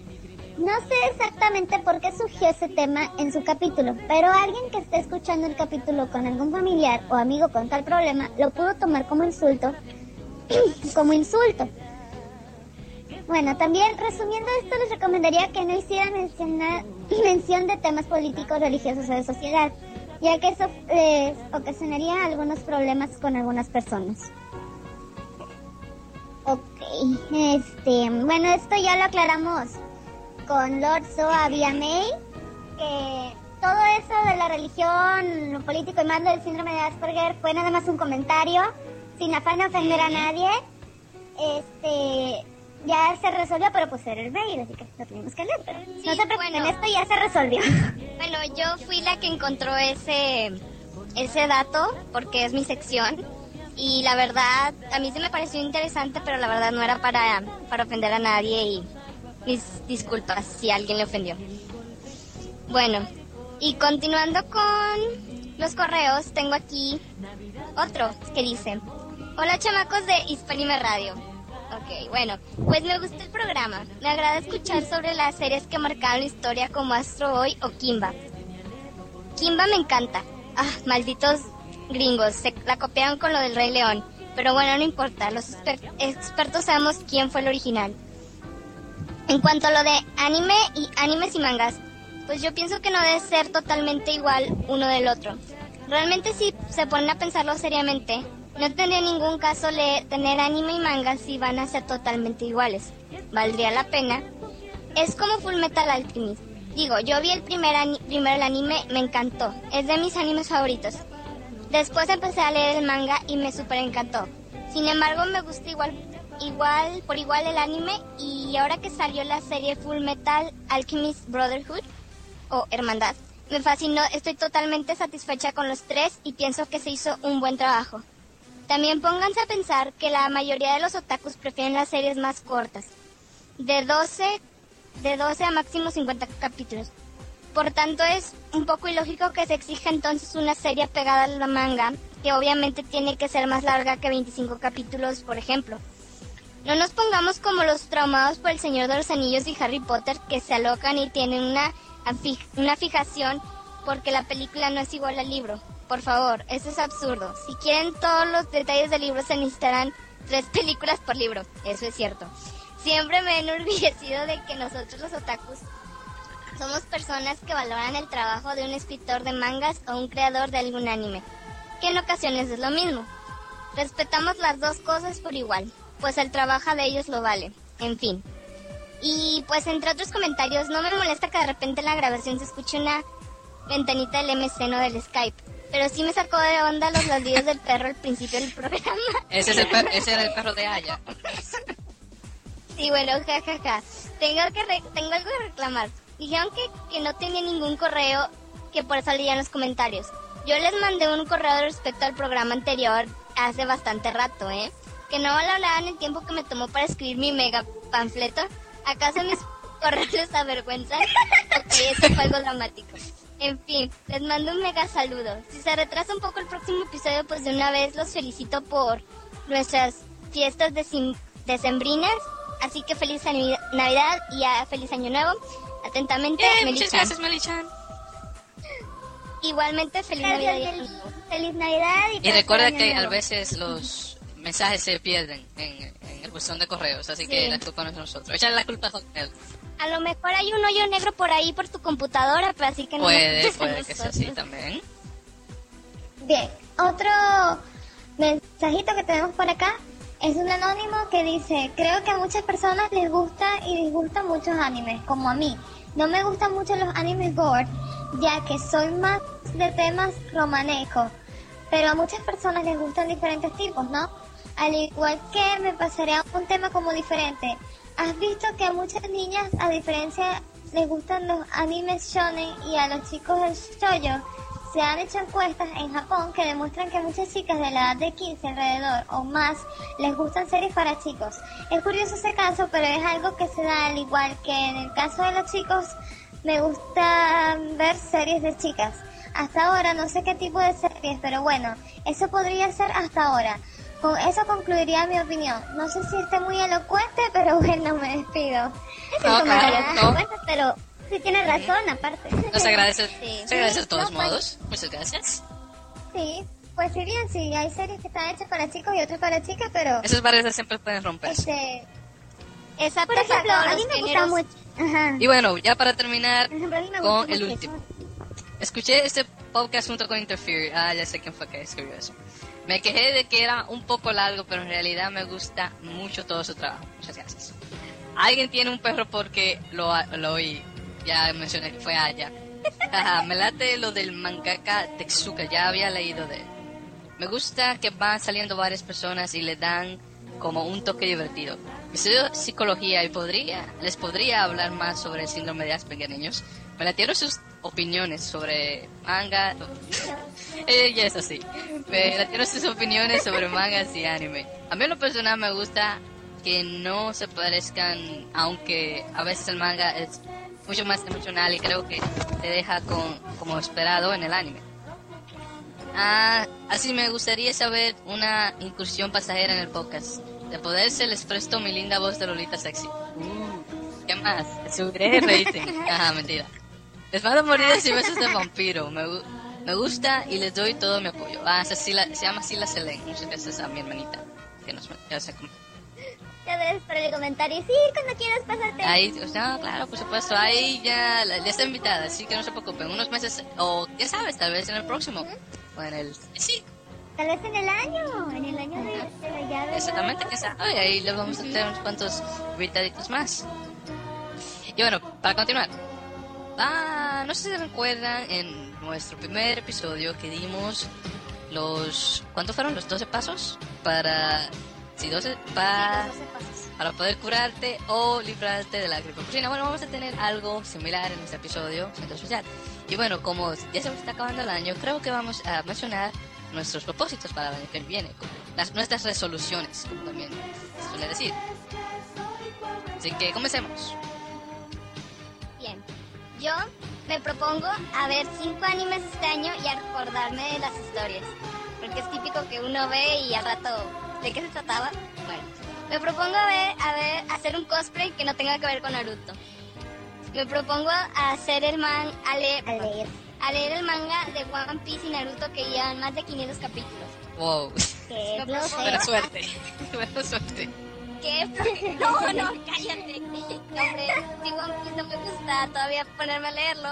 No sé exactamente por qué surgió ese tema en su capítulo, pero alguien que esté escuchando el capítulo con algún familiar o amigo con tal problema lo pudo tomar como insulto como insulto. Bueno, también resumiendo esto, les recomendaría que no hicieran mención de temas políticos, religiosos o de sociedad, ya que eso les ocasionaría algunos problemas con algunas personas. Ok, este, bueno, esto ya lo aclaramos con Lord Soa May, que todo eso de la religión, lo político y más del síndrome de Asperger fue nada más un comentario, sin afán de ofender a nadie. Este, ya se resolvió, pero pues era el mail, así que lo tuvimos que leer, pero no se preocupen, esto ya se resolvió.
Bueno, yo fui la que encontró ese, ese dato porque es mi sección y la verdad a mí se me pareció interesante, pero la verdad no era para, para ofender a nadie y mis disculpas si alguien le ofendió. Bueno, y continuando con los correos, tengo aquí otro que dice, hola chamacos de Hispanime Radio. Ok, bueno, pues me gusta el programa. Me agrada escuchar sobre las series que marcaron la historia como Astro Boy o Kimba. Kimba me encanta. Ah, malditos gringos, se la copiaron con lo del Rey León. Pero bueno, no importa, los exper- expertos sabemos quién fue el original. En cuanto a lo de anime y animes y mangas, pues yo pienso que no debe ser totalmente igual uno del otro. Realmente si se ponen a pensarlo seriamente, no tendría ningún caso leer, tener anime y manga si van a ser totalmente iguales. Valdría la pena. Es como Full Metal Alchemist. Digo, yo vi el primer, primero el anime, me encantó. Es de mis animes favoritos. Después empecé a leer el manga y me super encantó. Sin embargo, me gusta igual, igual, por igual el anime y ahora que salió la serie Full Metal Alchemist Brotherhood o Hermandad, me fascinó, estoy totalmente satisfecha con los tres y pienso que se hizo un buen trabajo. También pónganse a pensar que la mayoría de los otakus prefieren las series más cortas, de 12, de 12 a máximo 50 capítulos. Por tanto, es un poco ilógico que se exija entonces una serie pegada a la manga, que obviamente tiene que ser más larga que 25 capítulos, por ejemplo. No nos pongamos como los traumados por El Señor de los Anillos y Harry Potter, que se alocan y tienen una, una fijación porque la película no es igual al libro. Por favor, eso es absurdo. Si quieren todos los detalles del libro, se necesitarán tres películas por libro. Eso es cierto. Siempre me he enorgullecido de que nosotros los otakus somos personas que valoran el trabajo de un escritor de mangas o un creador de algún anime, que en ocasiones es lo mismo. Respetamos las dos cosas por igual, pues el trabajo de ellos lo vale. En fin. Y pues entre otros comentarios, no me molesta que de repente en la grabación se escuche una ventanita del MC no del Skype. Pero sí me sacó de onda los ladridos del perro al principio del programa.
Ese, es el per- ese era el perro de Aya.
Sí, bueno, jajaja. Tengo, que re- tengo algo que reclamar. Dijeron que, que no tenía ningún correo, que por eso leían los comentarios. Yo les mandé un correo respecto al programa anterior hace bastante rato, ¿eh? Que no valoraban el tiempo que me tomó para escribir mi mega panfleto. ¿Acaso mis correos les avergüenzan? Ok, esto fue algo dramático. En fin, les mando un mega saludo. Si se retrasa un poco el próximo episodio, pues de una vez los felicito por nuestras fiestas decim- decembrinas. Así que feliz Navidad y a feliz Año Nuevo. Atentamente, Meli
muchas gracias, Meli-chan.
Igualmente, feliz
Gracias,
Navidad. y-
Meli. Feliz Navidad y,
Y recuerda que a veces los mensajes se pierden en, en el buzón de correos, así que la culpa no es de nosotros. Echarle la culpa a Hotmail.
A lo mejor hay un hoyo negro por ahí por tu computadora, pero así que no
Puede, puede que sea así también.
Bien, otro mensajito que tenemos por acá es un anónimo que dice, creo que a muchas personas les gusta y disgustan muchos animes, como a mí. No me gustan mucho los animes gore, ya que soy más de temas romanescos, pero a muchas personas les gustan diferentes tipos, ¿no? Al igual que me pasaría un tema como diferente. ¿Has visto que a muchas niñas, a diferencia, les gustan los animes shonen y a los chicos el shoujo? Se han hecho encuestas en Japón que demuestran que muchas chicas de la edad de 15 alrededor o más les gustan series para chicos. Es curioso ese caso, pero es algo que se da al igual que en el caso de los chicos, me gusta ver series de chicas. Hasta ahora no sé qué tipo de series, pero bueno, eso podría ser hasta ahora. Con eso concluiría mi opinión. No sé si esté muy elocuente, pero bueno, me despido. Ese
No,
es
claro, no.
pero sí tiene razón aparte.
Nos agradece,
Sí.
se agradece de
Sí,
todos
no, pues,
modos. Muchas gracias.
Sí, pues sí, bien, sí, hay series que están hechas para chicos y otras para chicas, pero...
Esas barreras siempre pueden romperse.
Este,
Exacto,
Por ejemplo, a mí me gusta
géneros.
mucho. Ajá.
Y bueno, ya para terminar
Por ejemplo, a mí me
con el último. Escuché este podcast junto con Interfere. Ah, ya sé quién fue que escribió eso. Me quejé de que era un poco largo, pero en realidad me gusta mucho todo su trabajo. Muchas gracias. Alguien tiene un perro porque lo, lo oí. Ya mencioné que fue. Ajá, me late lo del mangaka Tetsuka. Ya había leído de él. Me gusta que van saliendo varias personas y le dan como un toque divertido. Estudio psicología y podría, les podría hablar más sobre el síndrome de Asperger niños. Me latieron sus opiniones sobre manga. Ella es así. Sus opiniones sobre mangas y anime. A mí en lo personal me gusta que no se parezcan, aunque a veces el manga es mucho más emocional y creo que te deja con, como esperado en el anime. Ah, así me gustaría saber una incursión pasajera en el podcast. De poder se les presto mi linda voz de Lolita sexy. Uh, ¿Qué más? Subiré rating. Ajá, mentira. Les mando moridas y besos de vampiro. Me, me gusta y les doy todo mi apoyo. Ah, se llama Sila Selene. Muchas gracias a mi hermanita. Que nos
Gracias por el comentario. Sí, cuando quieras pasarte.
Ahí, o sea, claro, por supuesto. Ahí ya, la- ya está invitada, así que no se preocupen. Unos meses, o ya sabes, tal vez en el próximo. O en el. Sí,
Tal vez en el año, en el año de, de la llave.
Exactamente, que sa- ay, ahí les vamos a hacer unos cuantos invitaditos más. Y bueno, para continuar. Ah, no sé si se recuerdan en nuestro primer episodio que dimos los... ¿Cuántos fueron? ¿Los 12 pasos? Para... Sí, 12... Para, para poder curarte o librarte de la gripe porcina. Bueno, vamos a tener algo similar en este episodio, centro especial. Y bueno, como ya se está acabando el año, creo que vamos a mencionar nuestros propósitos para el año que viene, las, nuestras resoluciones, como también se suele decir. Así que comencemos.
Yo me propongo a ver cinco animes este año y a recordarme de las historias. Porque es típico que uno ve y al rato, ¿de qué se trataba? Bueno, me propongo a ver, a ver, hacer un cosplay que no tenga que ver con Naruto. Me propongo a hacer el man, a leer, a leer, el manga de One Piece y Naruto que llevan más de 500 capítulos.
Wow.
Propongo-
Buena suerte. Buena suerte.
¿Qué? No, no, cállate. No, hombre, si One Piece no me gusta todavía ponerme a leerlo.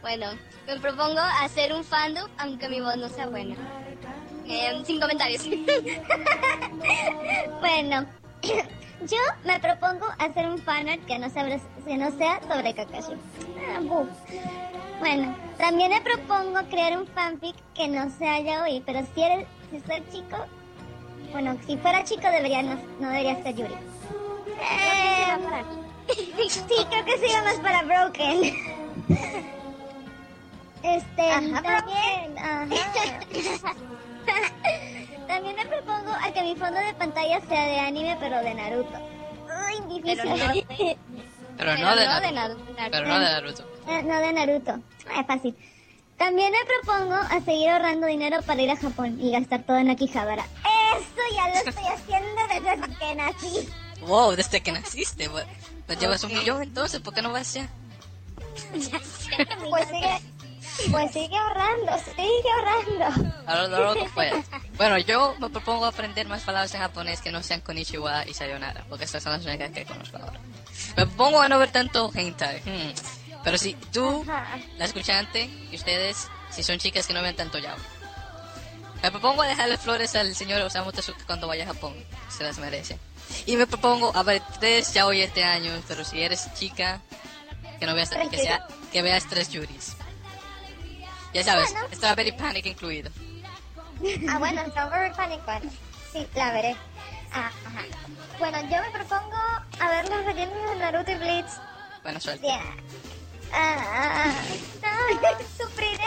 Bueno, me propongo hacer un fandom aunque mi voz no sea buena. Eh, sin comentarios. bueno, yo me propongo hacer un fanart que no, sea, que no sea sobre Kakashi. Ah, bu. Bueno, también me propongo crear un fanfic que no sea yaoi, pero si eres, si soy chico, bueno, si fuera chico debería no, no debería ser Yuri. Eh, sí, creo que sería más para Broken. Este, también, ajá. también me propongo a que mi fondo de pantalla sea de anime, pero de Naruto. Uy, difícil.
Pero no de Naruto. Pero no de Naruto.
Eh, no de Naruto. Es fácil. También me propongo a seguir ahorrando dinero para ir a Japón y gastar todo en Akihabara. Ya lo estoy haciendo desde que nací.
Wow, desde que naciste. Pues pues llevas un millón entonces, ¿por qué no vas ya?
Pues sigue, pues sigue ahorrando, sigue ahorrando.
Ahora lo que puedas. Bueno, yo me propongo aprender más palabras en japonés que no sean konnichiwa y sayonara, porque estas son las únicas que conozco ahora. Me propongo a no ver tanto hentai. hmm. Pero si tú, la escuchante, y ustedes, si son chicas que no ven tanto yaoi. Me propongo dejarle flores al señor Osamu Tezuka cuando vaya a Japón. Se las merece. Y me propongo a ver tres yaoi este año, pero si eres chica, que no veas, que, sea, que veas tres yuris. Ya sabes, Strawberry Panic incluido.
Ah, bueno, Strawberry Panic One. Sí, la veré. Ah, ajá. Bueno, yo me propongo a ver los rellenos de Naruto y Bleach.
Buena suerte.
Bien. Ah, no, sufriré.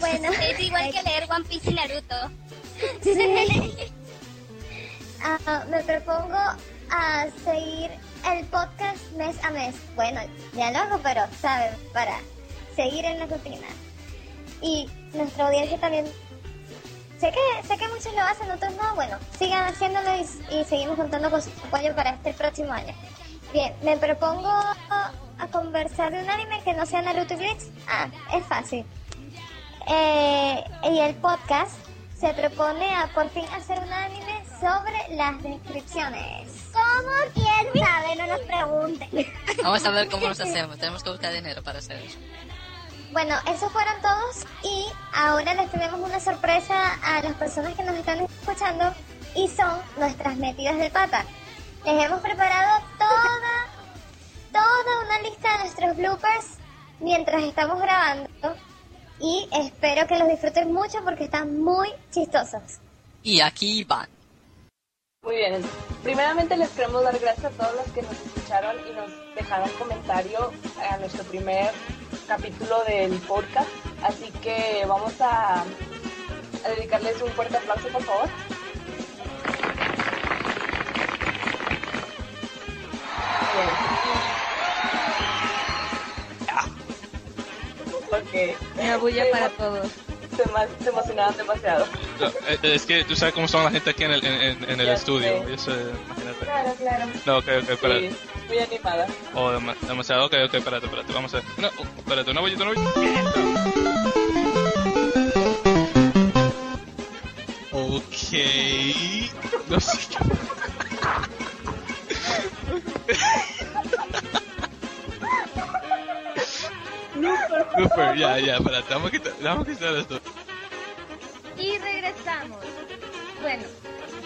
Bueno,
Es igual que leer One Piece y Naruto.
Sí. Ah, me propongo a seguir el podcast mes a mes. Bueno, ya lo hago, pero, ¿sabes? Para seguir en la rutina. Y nuestra audiencia también. Sé que, sé que muchos lo hacen, otros no. Bueno, sigan haciéndolo y, y seguimos contando con su apoyo para este próximo año. Bien, me propongo a conversar de un anime que no sea Naruto y Bleach. Ah, es fácil. Eh, y el podcast se propone a por fin hacer un anime sobre las descripciones. ¿Cómo? ¿Quién sabe? No nos
Vamos a ver cómo nos hacemos. Tenemos que buscar dinero para hacer eso.
Bueno, esos fueron todos y ahora les tenemos una sorpresa a las personas que nos están escuchando y son nuestras metidas de pata. Les hemos preparado toda, toda una lista de nuestros bloopers mientras estamos grabando y espero que los disfruten mucho porque están muy chistosos.
Y aquí van.
Muy bien, primeramente les queremos dar gracias a todos los que nos escucharon y nos dejaron comentario a nuestro primer capítulo del podcast. Así que vamos a, a dedicarles un fuerte aplauso, por favor. Porque Una bulla para todos. Se, emocionaron demasiado.
No, eh, Es que tú sabes cómo son la gente aquí en el, en, en- en el
Ya
estudio.
sé.
y Eso, eh, imagínate.
Claro, claro.
No, ok, ok, espérate.
Sí, muy animada.
Oh, dema- demasiado, ok, ok, espérate, espérate. Vamos a ver. No, oh, espérate, una bollita, una bollita. Ok. No sé qué. Super, ya, ya, espérate, vamos a quitar, vamos a quitar esto.
Y regresamos. Bueno,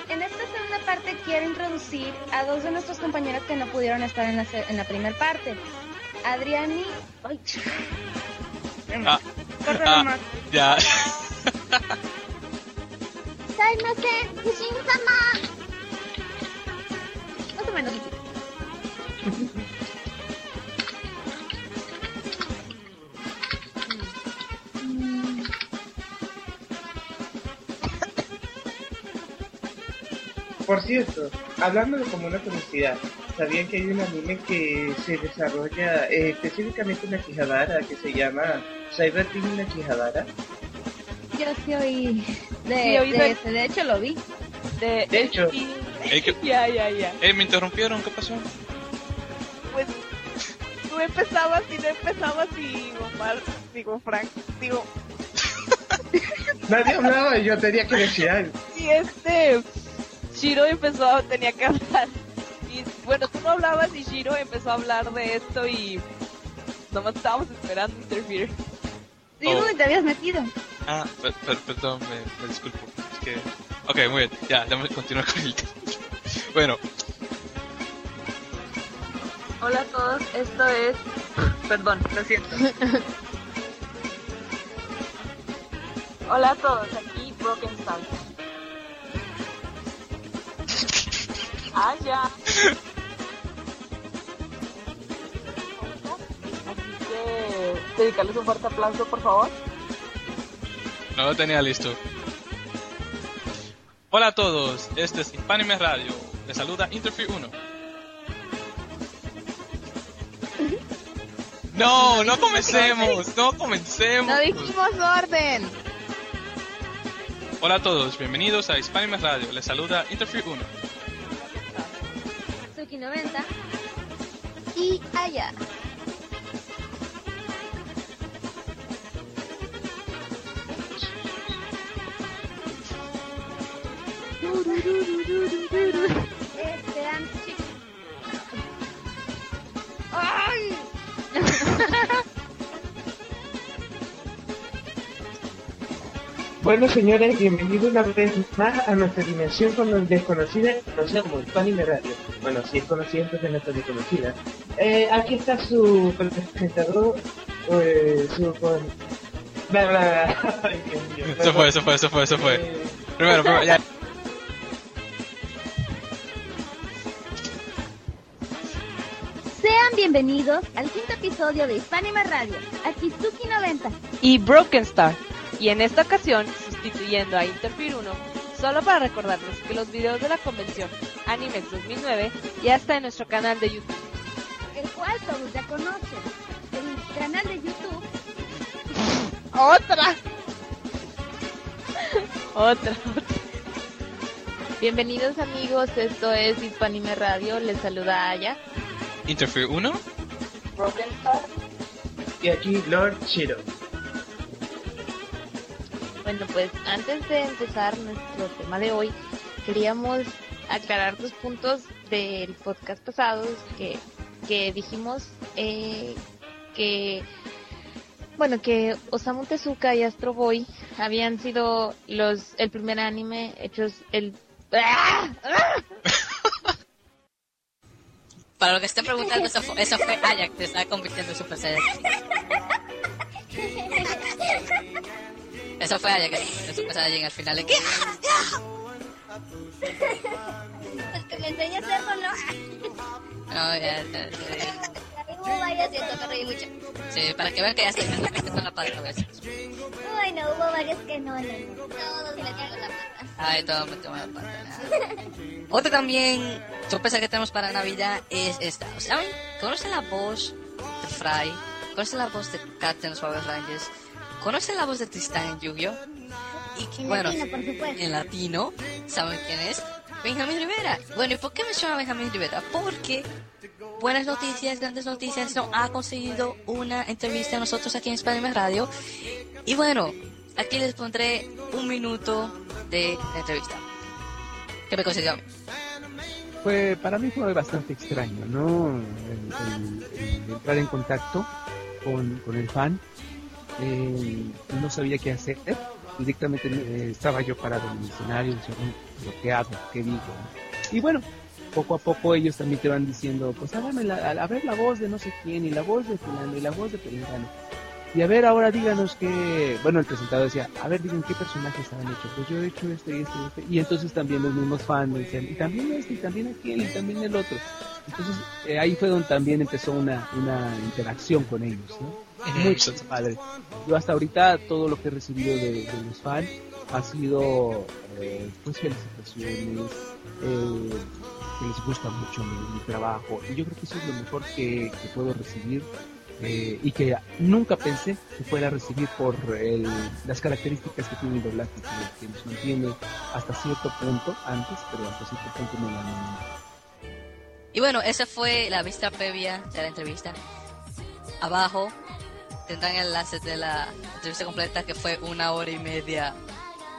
en esta segunda parte quiero introducir a dos de nuestros compañeros que no pudieron estar en la, en la primera parte. Adriani... Ay,
Ah, ah,
nomás.
ya.
Más o menos.
Por cierto, hablando de como una curiosidad, ¿sabían que hay un anime que se desarrolla eh, específicamente en Akihabara que se llama Cyber Team Akihabara?
Yo sí oí de,
Sí, oí
de
de-
ese, de hecho lo vi.
De,
De hecho,
Ey, ¿qué-
Ya, ya, ya.
ey, me interrumpieron, ¿qué pasó?
Pues tú empezabas y no empezabas y Omar, digo Frank, digo,
nadie hablaba y yo tenía que decir algo.
y este Shiro empezó, a- tenía que hablar. Y bueno, tú no hablabas y Shiro empezó a hablar de esto y nomás estábamos esperando interferir.
Sí,
Oh.
¿dónde te habías metido?
Ah, per- per- perdón, me, me disculpo. Es que... Ok, muy bien, ya, déjame continuar con el tema. Bueno,
Hola a todos, esto es... Perdón, lo siento. Hola a todos, aquí Broken Star. Ah, ya. Así que dedicarles un fuerte aplauso, por favor.
no lo tenía listo. Hola a todos, este es Hispanime Radio. Les saluda Interfere 1. No, no comencemos, no comencemos.
No dijimos orden.
Hola a todos, bienvenidos a Hispanime Radio. Les saluda Interfere 1.
Suki 90.
Y allá.
Bueno, señores, bienvenidos una vez más a nuestra dimensión con desconocida, conocida como Hispanime Radio. Bueno, si es conocida, entonces no está desconocida. Eh, aquí está su presentador, eh, su... con- Bla.
Eso fue, eso fue, eso fue, eso fue. Primero, primero, ya.
Sean bienvenidos al quinto episodio de Hispanima Radio, aquí Suki 90.
y Broken Star. Y en esta ocasión, sustituyendo a Interfere 1, solo para recordarles que los videos de la convención Animex 2009 ya está en nuestro canal de YouTube.
el cual todos ya conocen. El canal de YouTube.
¡Otra! Otra.
Bienvenidos amigos, esto es Hispanime Radio, les saluda Aya.
Interfere 1.
Broken Star.
Y aquí Lord Shiro.
Bueno, pues antes de empezar nuestro tema de hoy, queríamos aclarar dos puntos del podcast pasado que que dijimos eh, que bueno que Osamu Tezuka y Astro Boy habían sido los el primer anime hechos el ¡Ah! ¡Ah!
Para lo que estén preguntando, eso fue, eso fue Ajax, te está convirtiendo en Super Saiyajin. Eso fue Ajax, en Super Saiyajin al final. ¿eh?
Pues que me enseñes eso, ¿no?
No, ya, ya, ya.
Eso mucho.
Sí, para que vean que ya estoy en con la pata a veces.
Uy, no, hubo varios que no, no, no. Todos le la pata.
Ay, todo me la pata. Otra también sorpresa que tenemos para Navidad es esta. ¿Saben? ¿Conocen la voz de Fry? ¿Conocen la voz de Kat en los Power Rangers? ¿Conocen la voz de Tristán en Yu-Gi-Oh?
En
bueno,
latino, por supuesto.
en latino, ¿saben quién es? Benjamín Rivera. Bueno, ¿y por qué menciona a Benjamín Rivera? Porque buenas noticias, grandes noticias, no ha conseguido una entrevista a nosotros aquí en España Radio. Y bueno, aquí les pondré un minuto de la entrevista. ¿Qué me consiguió?
Fue, para mí fue bastante extraño, ¿no? El, el- el entrar en contacto con, con el fan. Eh, no sabía qué hacer. Directamente eh, estaba yo parado en el escenario, decía, "Bueno, ¿pero qué digo? Y bueno, poco a poco ellos también te van diciendo, pues hágame la, a ver la voz de no sé quién, y la voz de fulano, y la voz de pelingano. Y a ver, ahora díganos qué... Bueno, el presentador decía, a ver, digan qué personajes han hecho. Pues yo he hecho este y este y este. Y entonces también los mismos fans decían, y también este, y también aquel, y también el otro. Entonces eh, ahí fue donde también empezó una, una interacción con ellos, ¿no? Muy padre. Yo hasta ahorita todo lo que he recibido de, de los fans ha sido eh, pues felicitaciones, eh, que les gusta mucho mi, mi trabajo. Y yo creo que eso es lo mejor que, que puedo recibir eh, y que nunca pensé que fuera a recibir por el, las características que tiene el doblaje, que, que nos mantiene hasta cierto punto antes, pero hasta cierto punto no la
Y bueno, esa fue la vista previa de la entrevista. Abajo tendrán enlaces de la entrevista completa que fue una hora y media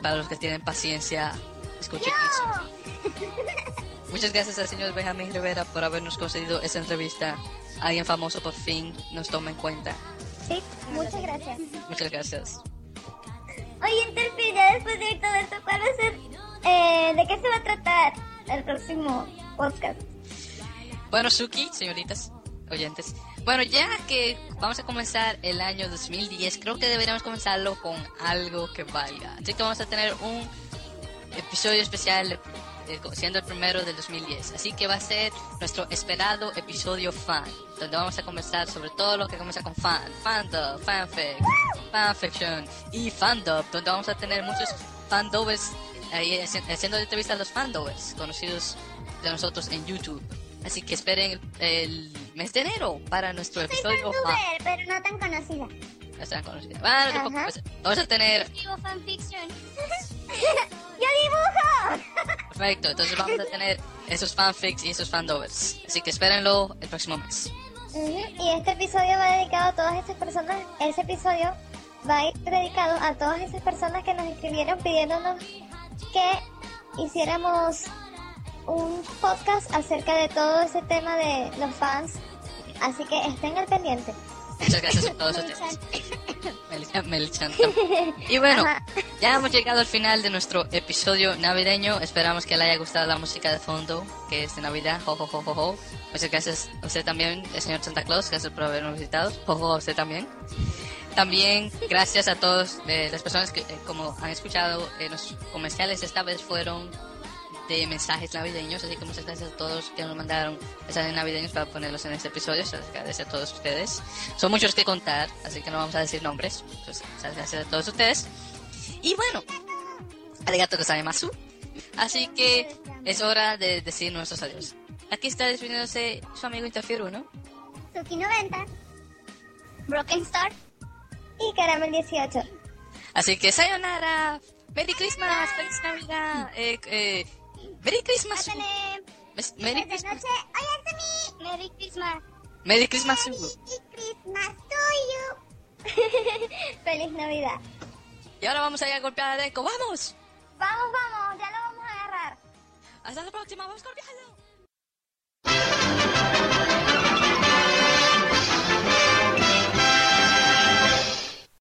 para los que tienen paciencia. Escuchen eso. Muchas gracias al señor Benjamín Rivera por habernos concedido esa entrevista. Alguien famoso por fin nos toma en cuenta.
Sí, muchas gracias.
Muchas gracias.
Oye, Interfi, ya después de todo esto, ¿cuál va a ser? Eh, ¿De qué se va a tratar el próximo podcast?
Bueno, Suki, señoritas, oyentes. Bueno, ya que vamos a comenzar el año 2010, creo que deberíamos comenzarlo con algo que valga. Así que vamos a tener un episodio especial, eh, siendo el primero del 2010. Así que va a ser nuestro esperado episodio fan, donde vamos a conversar sobre todo lo que comienza con fan, fandom, fanfic, fanfiction y fandom, donde vamos a tener muchos fandovers ahí haci- haciendo entrevistas a los fandovers conocidos de nosotros en YouTube. Así que esperen el, el mes de enero para nuestro episodio fan.
Super, pero no tan conocida.
No están conocidos. Bueno, pues, vamos a tener
Escribo fanfiction. ¡Yo dibujo!
Perfecto, entonces vamos a tener esos fanfics y esos fandovers. Así que espérenlo el próximo mes.
Y este episodio va dedicado a todas esas personas. Ese episodio va a ir dedicado a todas esas personas que nos escribieron pidiéndonos que hiciéramos un podcast acerca de todo ese tema de los fans. Así que estén al pendiente.
Muchas gracias a todos ustedes. Mel- Melichan. Y bueno,
Ajá.
ya hemos llegado al final de nuestro episodio navideño. Esperamos que le haya gustado la música de fondo, que es de Navidad. Jo, jo, jo, jo. Muchas gracias a usted también, el señor Santa Claus, gracias por habernos visitado. Jo, jo, a usted también. También gracias a todas las personas que, eh, como han escuchado, eh, los comerciales esta vez fueron de mensajes navideños, así que muchas gracias a todos que nos mandaron mensajes navideños para ponerlos en este episodio. Se agradece a todos ustedes. Son muchos que contar, así que no vamos a decir nombres. Entonces, muchas gracias a todos ustedes. Y bueno, arigato gozaimasu. Así que es hora de decir nuestros adiós. Aquí está despidiéndose su amigo Interfier 1.
Suki 90, Broken Star y Caramel 18.
Así que sayonara, Merry Christmas, feliz Navidad, eh, eh, Merry Christmas. Merry Christmas.
Oye. Merry Christmas.
Merry Christmas.
Christmas to you. Feliz Navidad.
Y ahora vamos a ir a golpear a Deco. ¡Vamos!
Vamos, vamos, ya lo vamos a agarrar.
Hasta la próxima, vamos a golpearlo.